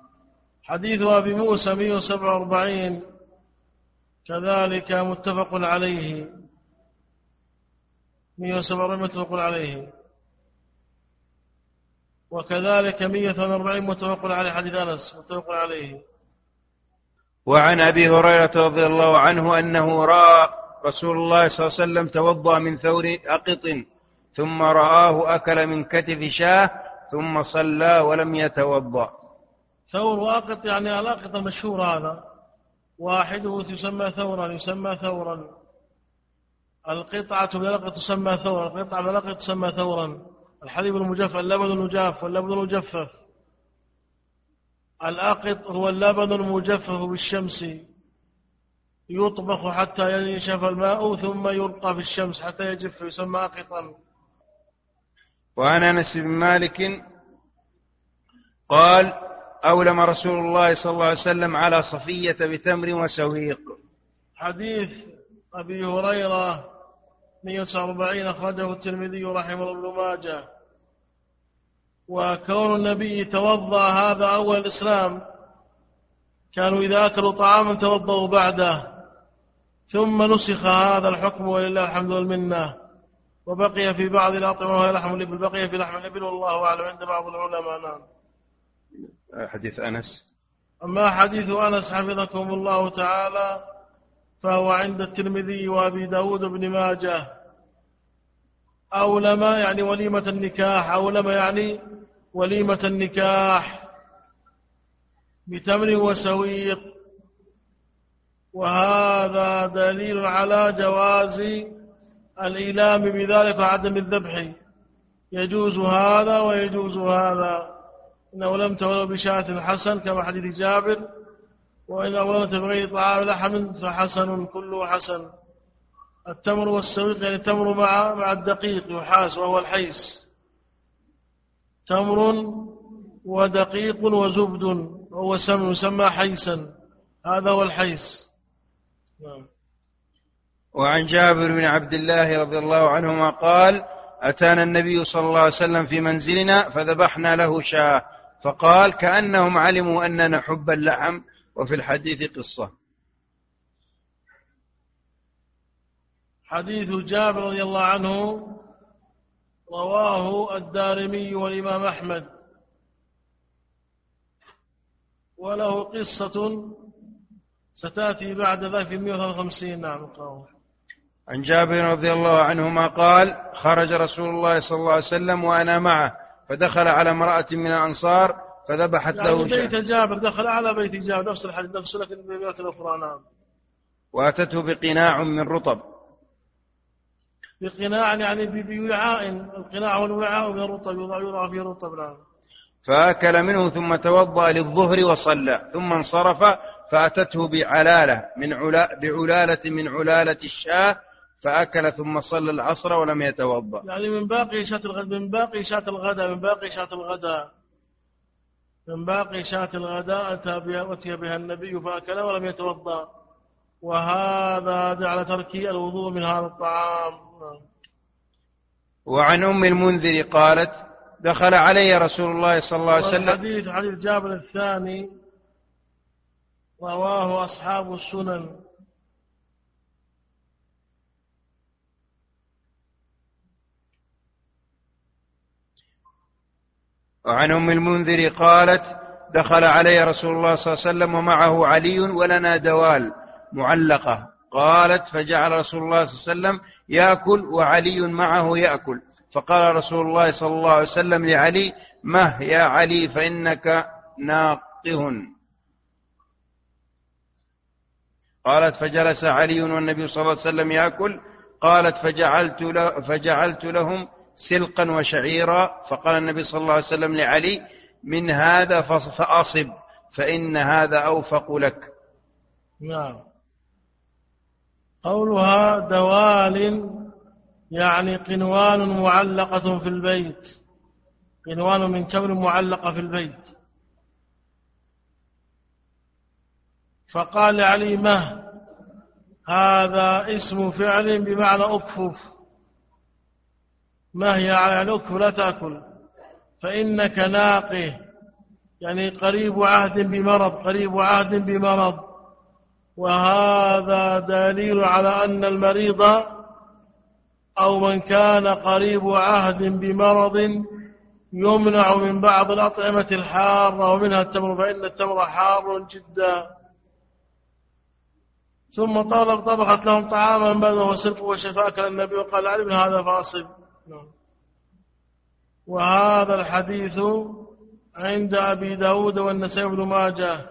حديث أبي موسى 147 كذلك متفق عليه. 147 متفق عليه. وكذلك 148 متفق عليه حديث أنس متفق عليه. وعن أبي هريرة رضي الله عنه أنه رأى رسول الله صلى الله عليه وسلم توضأ من ثور أقط ثم رآه أكل من كتف شاه ثم صلى ولم يتوضأ. ثور واقط يعني الاقط المشهور هذا. واحدة يسمى ثورا يسمى ثورا. القطعة من الأقط تسمى ثورا القطعة من الأقط تسمى ثورا. الحليب المجفف اللبن المجاف واللبن المجفف. الأقط هو اللبن المجفف بالشمس. يطبخ حتى ينشف الماء ثم يلقى في الشمس حتى يجف يسمى أقطا. وعن أنس بن مالك قال أولم رسول الله صلى الله عليه وسلم على صفية بتمر وسويق. حديث أبي هريرة 149 أخرجه الترمذي رحمه ابن ماجه. وكون النبي توضأ هذا أول الإسلام كانوا إذا أكلوا طعاما توضأوا بعده. ثم نسخ هذا الحكم ولله الحمد والمنة. وبقي في بعض الأطعمة وهي لحم الإبل. بقي في لحم الإبل والله أعلم عند بعض العلماء نعم. حديث أنس. أما حديث أنس حفظكم الله تعالى فهو عند الترمذي وأبي داود بن ماجه. أولم يعني وليمة النكاح أولم يعني وليمة النكاح. بتمر وسويق. وهذا دليل على جواز الإيلام بذلك وعدم الذبح. يجوز هذا ويجوز هذا. إنه لم تولوا بشاة حسن كما حديث جابر وإن أولمت بغير طعام لحم فحسن كله حسن. التمر والسويق يعني التمر مع مع الدقيق يحاس وهو الحيس. تمر ودقيق وزبد وهو سم يسمى حيسا. هذا هو الحيس. نعم. وعن جابر بن عبد الله رضي الله عنهما قال أتانا النبي صلى الله عليه وسلم في منزلنا فذبحنا له شاة. فقال كأنهم علموا أننا حب اللحم وفي الحديث قصة. حديث جابر رضي الله عنه رواه الدارمي والإمام أحمد. وله قصة ستأتي بعد ذلك في 153 نعم عن جابر رضي الله عنهما قال خرج رسول الله صلى الله عليه وسلم وأنا معه. فدخل على امرأة من الأنصار فذبحت يعني له بيت جابر دخل على بيت جابر نفس الحديث نفس لكن ببيوت الأخرى نعم. وأتته بقناع من رطب. بقناع يعني بوعاء القناع هو الوعاء من الرطب يوضع يوضع فيه رطب نعم. فأكل منه ثم توضأ للظهر وصلى ثم انصرف فأتته بعلالة من علا بعلالة من علالة الشاة فأكل ثم صلى العصر ولم يتوضأ. يعني من باقي شاة الغداء من باقي شاة الغداء من باقي شاة الغداء. من باقي شاة الغداء أتى بها أتي بها النبي فأكل ولم يتوضأ. وهذا على ترك الوضوء من هذا الطعام. وعن أم المنذر قالت دخل علي رسول الله صلى الله عليه وسلم. والحديث حديث جابر الثاني رواه أصحاب السنن. وعن أم المنذر قالت دخل علي رسول الله صلى الله عليه وسلم ومعه علي ولنا دوال معلقة. قالت فجعل رسول الله صلى الله عليه وسلم يأكل وعلي معه يأكل. فقال رسول الله صلى الله عليه وسلم لعلي مه يا علي فإنك ناقه. قالت فجلس علي والنبي صلى الله عليه وسلم يأكل. قالت فجعلت, له فجعلت لهم سلقا وشعيرا فقال النبي صلى الله عليه وسلم لعلي من هذا فأصب فإن هذا أوفق لك. نعم. قولها دوال يعني قنوان معلقة في البيت. عنوان من تمر معلقة في البيت. فقال علي مه هذا اسم فعل بمعنى أكفف ما هي يعني أكفف لا تأكل. فإنك ناقه يعني قريب عهد بمرض قريب عهد بمرض. وهذا دليل على أن المريض أو من كان قريب عهد بمرض يمنع من بعض الأطعمة الحارة ومنها التمر فإن التمر حار جدا. ثم طلب طبخت لهم طعاما بذل وسلق وشفاء. كان النبي وقال بن هذا فاصل. وهذا الحديث عند أبي داود والنسائي بن ماجه.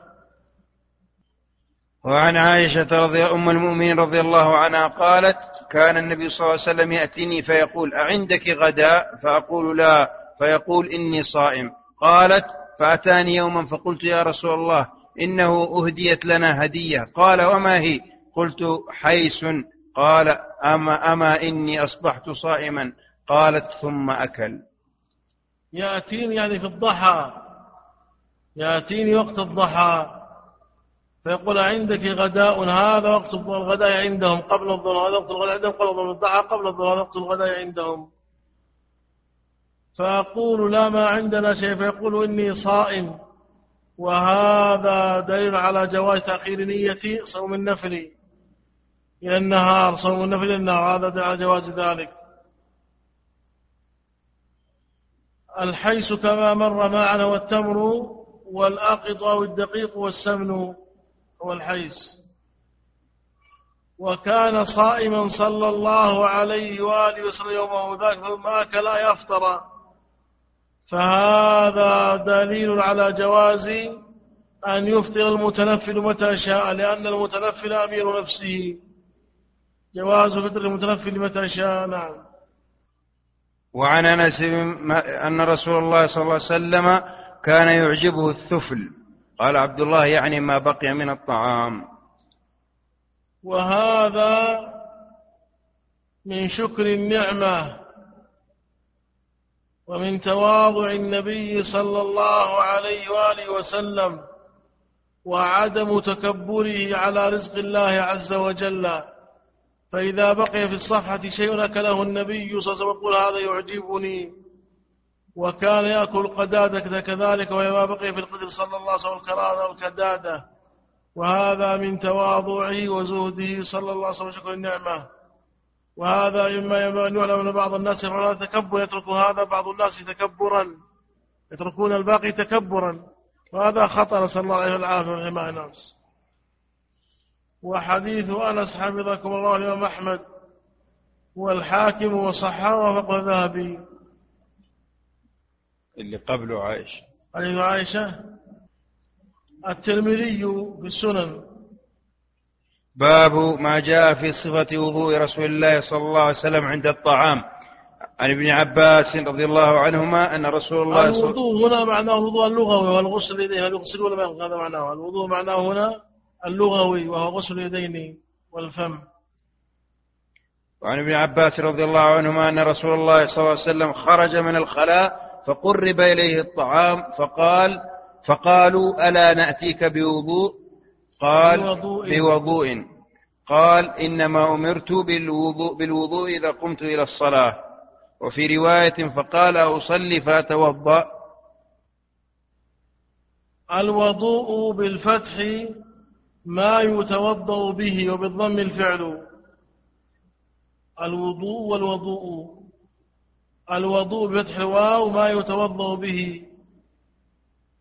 وعن عائشة رضي أم المؤمنين رضي الله عنها قالت كان النبي صلى الله عليه وسلم يأتيني فيقول أعندك غداء فأقول لا. فيقول إني صائم. قالت فأتاني يوما فقلت يا رسول الله إنه أهديت لنا هدية. قال وما هي؟ قلت حيس. قال أما, أما إني أصبحت صائما. قالت ثم أكل. يأتيني يعني في الضحى. يأتيني وقت الضحى. فيقول عندك غداء هذا وقت الغداء عندهم قبل الظهر هذا وقت الغداء عندهم قبل الظهر الضحى قبل الظهر هذا وقت الغداء عندهم. فأقول لا ما عندنا شيء. فيقول إني صائم. وهذا دليل على جواز تأخير نية صوم النفل إلى النهار صوم النفل إلى النهار. هذا دليل على جواز ذلك. الحيس كما مر معنا والتمر والأقط أو الدقيق والسمن هو الحيس. وكان صائما صلى الله عليه وآله وسلم يومه ذاك ثم أكل يفطر فهذا دليل على جواز أن يفطر المتنفل متى شاء لأن المتنفل أمير نفسه. جواز فطر المتنفل متى شاء نعم. وعن أنس أن رسول الله صلى الله عليه وسلم كان يعجبه الثفل. قال عبد الله يعني ما بقي من الطعام. وهذا من شكر النعمة ومن تواضع النبي صلى الله عليه وآله وسلم وعدم تكبره على رزق الله عز وجل. فإذا بقي في الصفحة شيء أكله النبي صلى الله عليه وسلم يقول هذا يعجبني وكان يأكل القدادة كذلك وما بقي في القدر صلى الله عليه وسلم الكرادة والكدادة وهذا من تواضعه وزهده صلى الله عليه وسلم شكر النعمة وهذا مما ينبغي أن يعلم أن بعض الناس يفعل تكبر يترك هذا بعض الناس تكبرا يتركون الباقي تكبرا وهذا خطر نسأل الله عليه العافية والحماية النفس وحديث أنس حفظكم الله الإمام أحمد والحاكم وصححه وفقه الذهبي. اللي قبله عائشة. حديث عائشة الترمذي في السنن. باب ما جاء في صفة وضوء رسول الله صلى الله عليه وسلم عند الطعام. عن ابن عباس رضي الله عنهما أن رسول الله صلى الوضوء هنا معناه الوضوء اللغوي والغسل اليدين هل يغسل ولا ما هذا معناه؟ الوضوء معناه هنا اللغوي وهو غسل اليدين والفم. وعن ابن عباس رضي الله عنهما أن رسول الله صلى الله عليه وسلم خرج من الخلاء فقرب إليه الطعام فقال فقالوا ألا نأتيك بوضوء؟ قال بوضوء. قال إنما أمرت بالوضوء, بالوضوء إذا قمت إلى الصلاة. وفي رواية فقال أصلي فأتوضأ. الوضوء بالفتح ما يتوضأ به وبالضم الفعل. الوضوء والوضوء. الوضوء بفتح الواو ما يتوضأ به.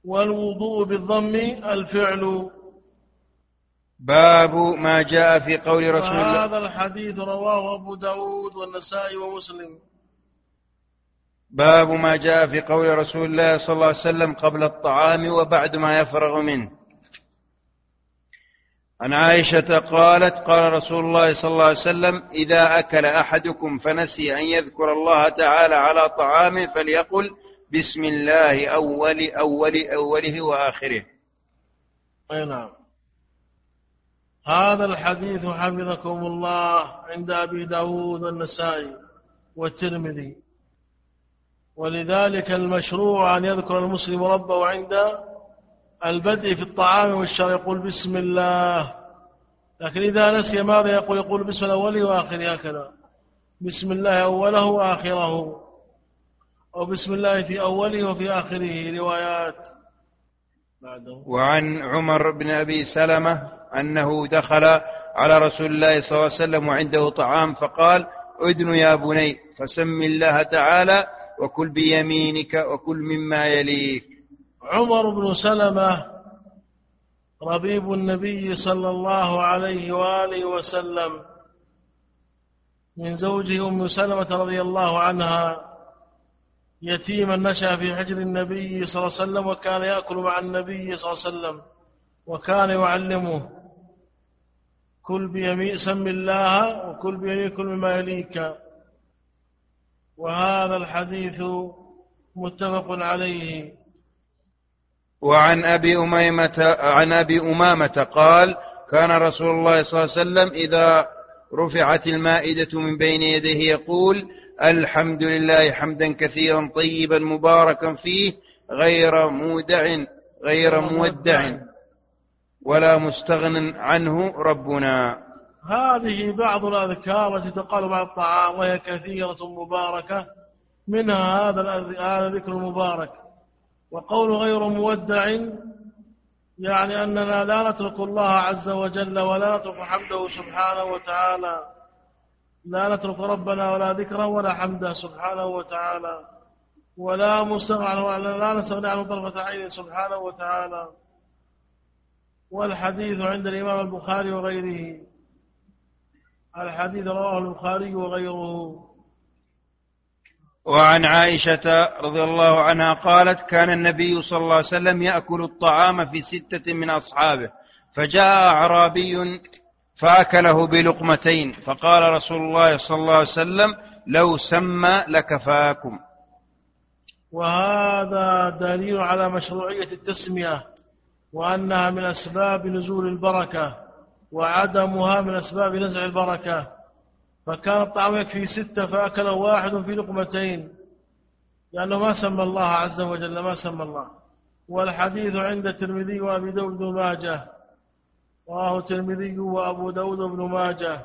والوضوء بالضم الفعل. باب ما جاء في قول رسول الله. هذا الحديث رواه أبو داود والنسائي ومسلم. باب ما جاء في قول رسول الله صلى الله عليه وسلم قبل الطعام وبعد ما يفرغ منه. عن عائشة قالت قال رسول الله صلى الله عليه وسلم إذا أكل أحدكم فنسي أن يذكر الله تعالى على طعامه فليقل بسم الله أول أول أوله وآخره. أي نعم. هذا الحديث حفظكم الله عند أبي داود والنسائي والترمذي. ولذلك المشروع أن يذكر المسلم ربه عند البدء في الطعام والشرب يقول بسم الله. لكن إذا نسي ماذا يقول؟ يقول بسم الأول وآخره هكذا بسم الله أوله وآخره. أو بسم الله في أوله وفي آخره. روايات. بعده. وعن عمر بن أبي سلمة أنه دخل على رسول الله صلى الله عليه وسلم وعنده طعام فقال أدن يا بني فسم الله تعالى وكل بيمينك وكل مما يليك. عمر بن سلمة ربيب النبي صلى الله عليه وآله وسلم من زوجه أم سلمة رضي الله عنها يتيما نشأ في حجر النبي صلى الله عليه وسلم وكان يأكل مع النبي صلى الله عليه وسلم وكان يعلمه كل بيمين سم الله وكل بيمين كل مما يليك وهذا الحديث متفق عليه وعن أبي أميمة عن أبي أمامة قال كان رسول الله صلى الله عليه وسلم إذا رفعت المائدة من بين يديه يقول الحمد لله حمدا كثيرا طيبا مباركا فيه غير مودع غير مودع ولا مستغن عنه ربنا. هذه بعض الأذكار التي تقال بعد الطعام وهي كثيرة مباركة منها هذا هذا الذكر المبارك وقول غير مودع يعني أننا لا نترك الله عز وجل ولا نترك حمده سبحانه وتعالى لا نترك ربنا ولا ذكره ولا حمده سبحانه وتعالى ولا مستغنى لا نستغني عنه طرفة عين سبحانه وتعالى. والحديث عند الإمام البخاري وغيره. الحديث رواه البخاري وغيره. وعن عائشة رضي الله عنها قالت كان النبي صلى الله عليه وسلم يأكل الطعام في ستة من أصحابه فجاء أعرابي فأكله بلقمتين فقال رسول الله صلى الله عليه وسلم لو سمى لكفاكم. وهذا دليل على مشروعية التسمية وأنها من أسباب نزول البركة وعدمها من أسباب نزع البركة. فكان الطعام يكفي ستة فأكله واحد في لقمتين. لأنه ما سمى الله عز وجل ما سمى الله. والحديث عند الترمذي وأبي داود بن ماجه. رواه الترمذي وأبو داود بن ماجه.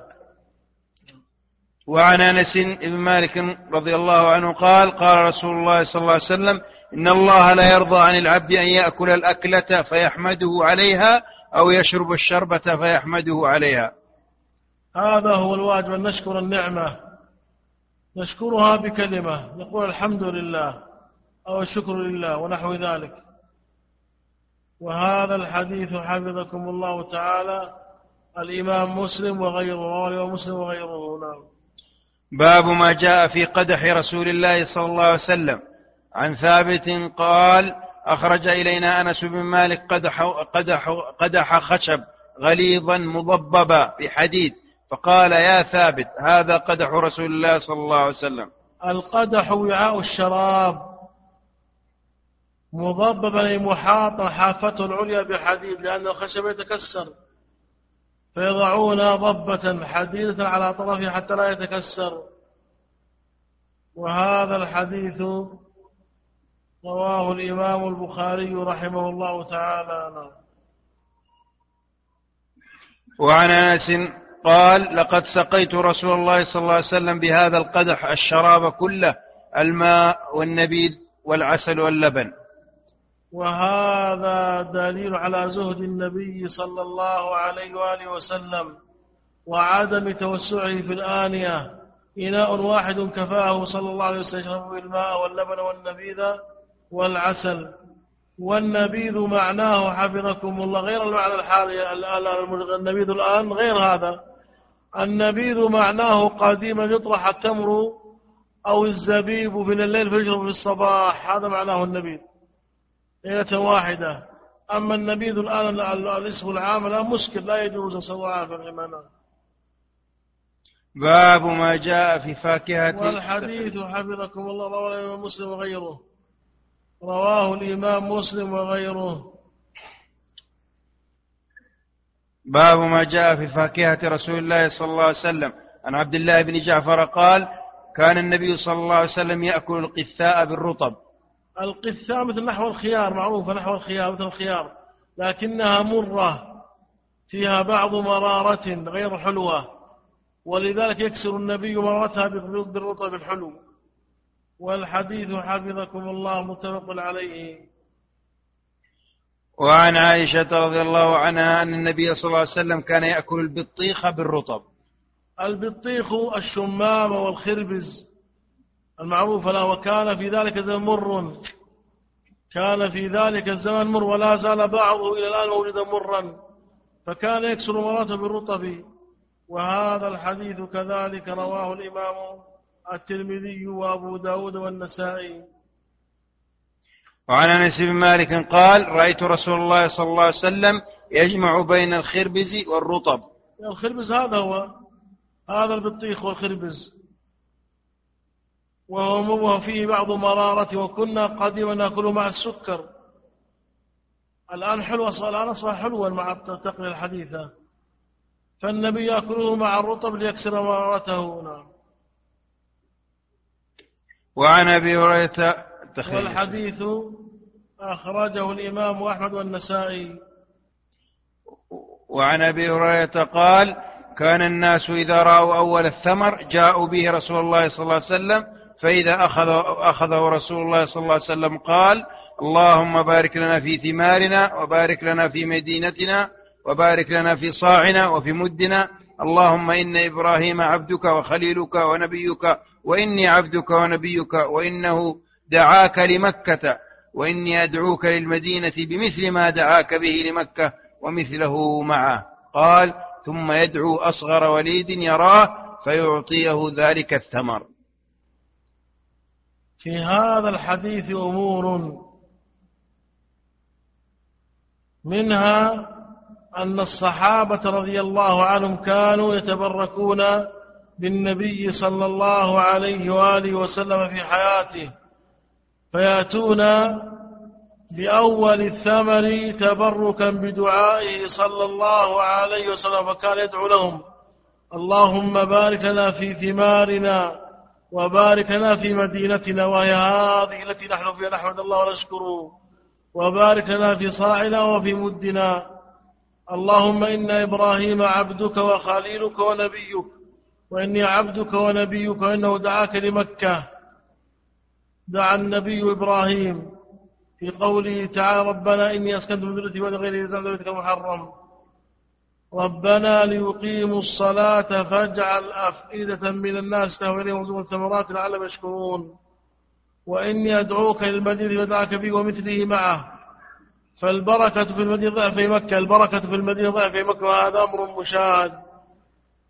وعن أنس بن مالك رضي الله عنه قال قال رسول الله صلى الله عليه وسلم إن الله لا يرضى عن العبد أن يأكل الأكلة فيحمده عليها أو يشرب الشربة فيحمده عليها. هذا هو الواجب أن نشكر النعمة. نشكرها بكلمة نقول الحمد لله أو الشكر لله ونحو ذلك. وهذا الحديث حفظكم الله تعالى الإمام مسلم وغيره الإمام مسلم وغيره. نعم. باب ما جاء في قدح رسول الله صلى الله عليه وسلم. عن ثابت قال أخرج إلينا أنس بن مالك قدح, قدح, قدح خشب غليظا مضببا بحديد. فقال يا ثابت هذا قدح رسول الله صلى الله عليه وسلم. القدح وعاء الشراب مضببا محاطا حافته العليا بحديد لأن الخشب يتكسر. فيضعون ضبة حديدة على طرفه حتى لا يتكسر. وهذا الحديث رواه الإمام البخاري رحمه الله تعالى. وعن أنس قال لقد سقيت رسول الله صلى الله عليه وسلم بهذا القدح الشراب كله الماء والنبيذ والعسل واللبن. وهذا دليل على زهد النبي صلى الله عليه وآله وسلم وعدم توسعه في الآنية. إناء واحد كفاه صلى الله عليه وسلم يشرب الماء واللبن والنبيذ والعسل. والنبيذ معناه حفظكم الله غير المعنى الحالي النبيذ الآن غير هذا. النبيذ معناه قديما يطرح التمر أو الزبيب من الليل فيشرب في الصباح. هذا معناه النبيذ ليلة واحدة. أما النبيذ الآن الاسم العام لا مسكر لا يجوز الله العافية باب ما جاء في فاكهة والحديث حفظكم الله رواه الإمام مسلم وغيره. رواه الإمام مسلم وغيره. باب ما جاء في فاكهة رسول الله صلى الله عليه وسلم. عن عبد الله بن جعفر قال كان النبي صلى الله عليه وسلم يأكل القثاء بالرطب. القثاء مثل نحو الخيار معروفة نحو الخيار مثل الخيار لكنها مرة فيها بعض مرارة غير حلوة ولذلك يكسر النبي مرتها بالرطب الحلو. والحديث حفظكم الله متفق عليه. وعن عائشة رضي الله عنها أن النبي صلى الله عليه وسلم كان يأكل البطيخ بالرطب. البطيخ الشمام والخربز المعروف له وكان في ذلك الزمن مر. كان في ذلك الزمن مر ولا زال بعضه إلى الآن موجودا مرا. فكان يكسر مراته بالرطب. وهذا الحديث كذلك رواه الإمام الترمذي وأبو داود والنسائي. وعن أنس بن مالك قال رأيت رسول الله صلى الله عليه وسلم يجمع بين الخربز والرطب. الخربز هذا هو هذا البطيخ والخربز. وهو فيه بعض مرارة وكنا قديما نأكل مع السكر. الآن حلو الآن أصبح حلوا مع التقنية الحديثة فالنبي يأكله مع الرطب ليكسر مرارته. نعم. وعن أبي هريرة والحديث أخرجه الإمام أحمد والنسائي. وعن أبي هريرة قال كان الناس إذا رأوا أول الثمر جاءوا به رسول الله صلى الله عليه وسلم فإذا أخذ أخذه رسول الله صلى الله عليه وسلم قال اللهم بارك لنا في ثمارنا وبارك لنا في مدينتنا وبارك لنا في صاعنا وفي مدنا. اللهم إن إبراهيم عبدك وخليلك ونبيك وإني عبدك ونبيك وإنه دعاك لمكة وإني أدعوك للمدينة بمثل ما دعاك به لمكة ومثله معه. قال ثم يدعو أصغر وليد يراه فيعطيه ذلك الثمر. في هذا الحديث أمور منها أن الصحابة رضي الله عنهم كانوا يتبركون بالنبي صلى الله عليه وآله وسلم في حياته. فيأتون بأول الثمر تبركا بدعائه صلى الله عليه وسلم فكان يدعو لهم. اللهم بارك لنا في ثمارنا وبارك لنا في مدينتنا وهي هذه التي نحن فيها نحمد الله ونشكره. وبارك لنا في صاعنا وفي مدنا. اللهم إن إبراهيم عبدك وخليلك ونبيك وإني عبدك ونبيك وإنه دعاك لمكة. دعا النبي إبراهيم في قوله تعالى ربنا إني أسكنت من ذريتي وأنا غير يزال ذريتك المحرم ربنا ليقيموا الصلاة فاجعل أفئدة من الناس تهوي إليهم وزوج الثمرات لعلهم يشكرون. وإني أدعوك للمدينة ودعك به ومثله معه. فالبركة في المدينة ضعف في مكة البركة في المدينة ضعف مكة وهذا أمر مشاهد.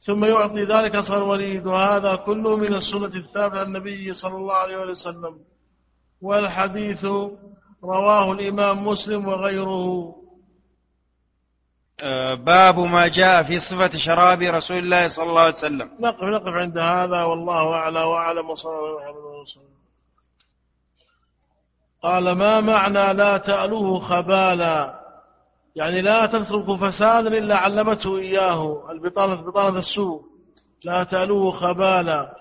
ثم يعطي ذلك صار وليد. وهذا كله من السنة الثابتة عن النبي صلى الله عليه وسلم. والحديث رواه الإمام مسلم وغيره. آه، باب ما جاء في صفة شراب رسول الله صلى الله عليه وسلم. نقف نقف عند هذا والله أعلى وأعلم وصلى الله عليه وسلم قال ما معنى لا تألوه خبالا؟ يعني لا تترك فسادا إلا علمته إياه. البطانة بطانة السوء. لا تألوه خبالا.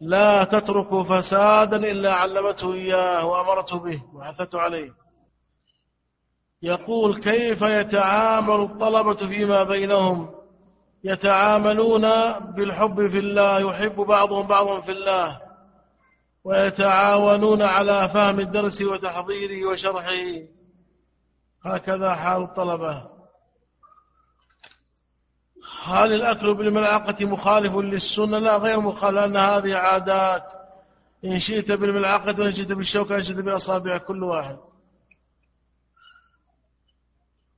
لا تترك فسادا إلا علمته إياه وأمرته به وحثته عليه. يقول كيف يتعامل الطلبة فيما بينهم؟ يتعاملون بالحب في الله يحب بعضهم بعضا في الله. ويتعاونون على فهم الدرس وتحضيره وشرحه. هكذا حال الطلبة. هل الأكل بالملعقة مخالف للسنة؟ لا غير مخالف لأن هذه عادات. إن شئت بالملعقة وإن شئت بالشوكة إن شئت بأصابع كل واحد.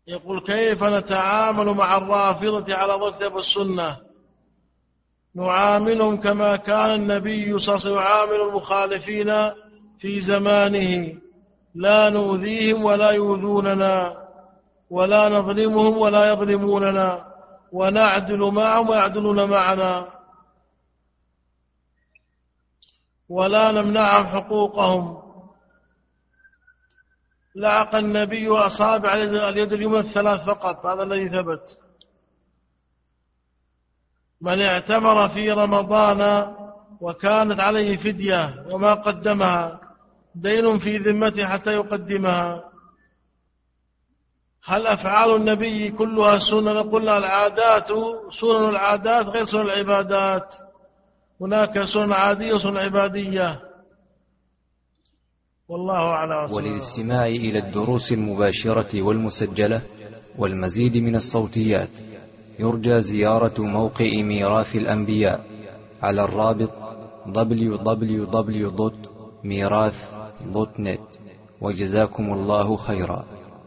يقول كيف نتعامل مع الرافضة على ضد السنة؟ نعاملهم كما كان النبي صلى الله عليه وسلم يعامل المخالفين في زمانه. لا نؤذيهم ولا يؤذوننا ولا نظلمهم ولا يظلموننا ونعدل معهم ويعدلون معنا. ولا نمنعهم حقوقهم. لعق النبي أصابع اليد اليمنى الثلاث فقط هذا الذي ثبت. من اعتمر في رمضان وكانت عليه فدية وما قدمها دين في ذمته حتى يقدمها. هل أفعال النبي كلها سنن قلنا العادات سنن العادات غير سنن العبادات. هناك سنن عادية وسنن عبادية. والله أعلم. وللاستماع إلى الدروس المباشرة والمسجلة والمزيد من الصوتيات يرجى زيارة موقع ميراث الأنبياء على الرابط www.mirath.net وجزاكم الله خيرا.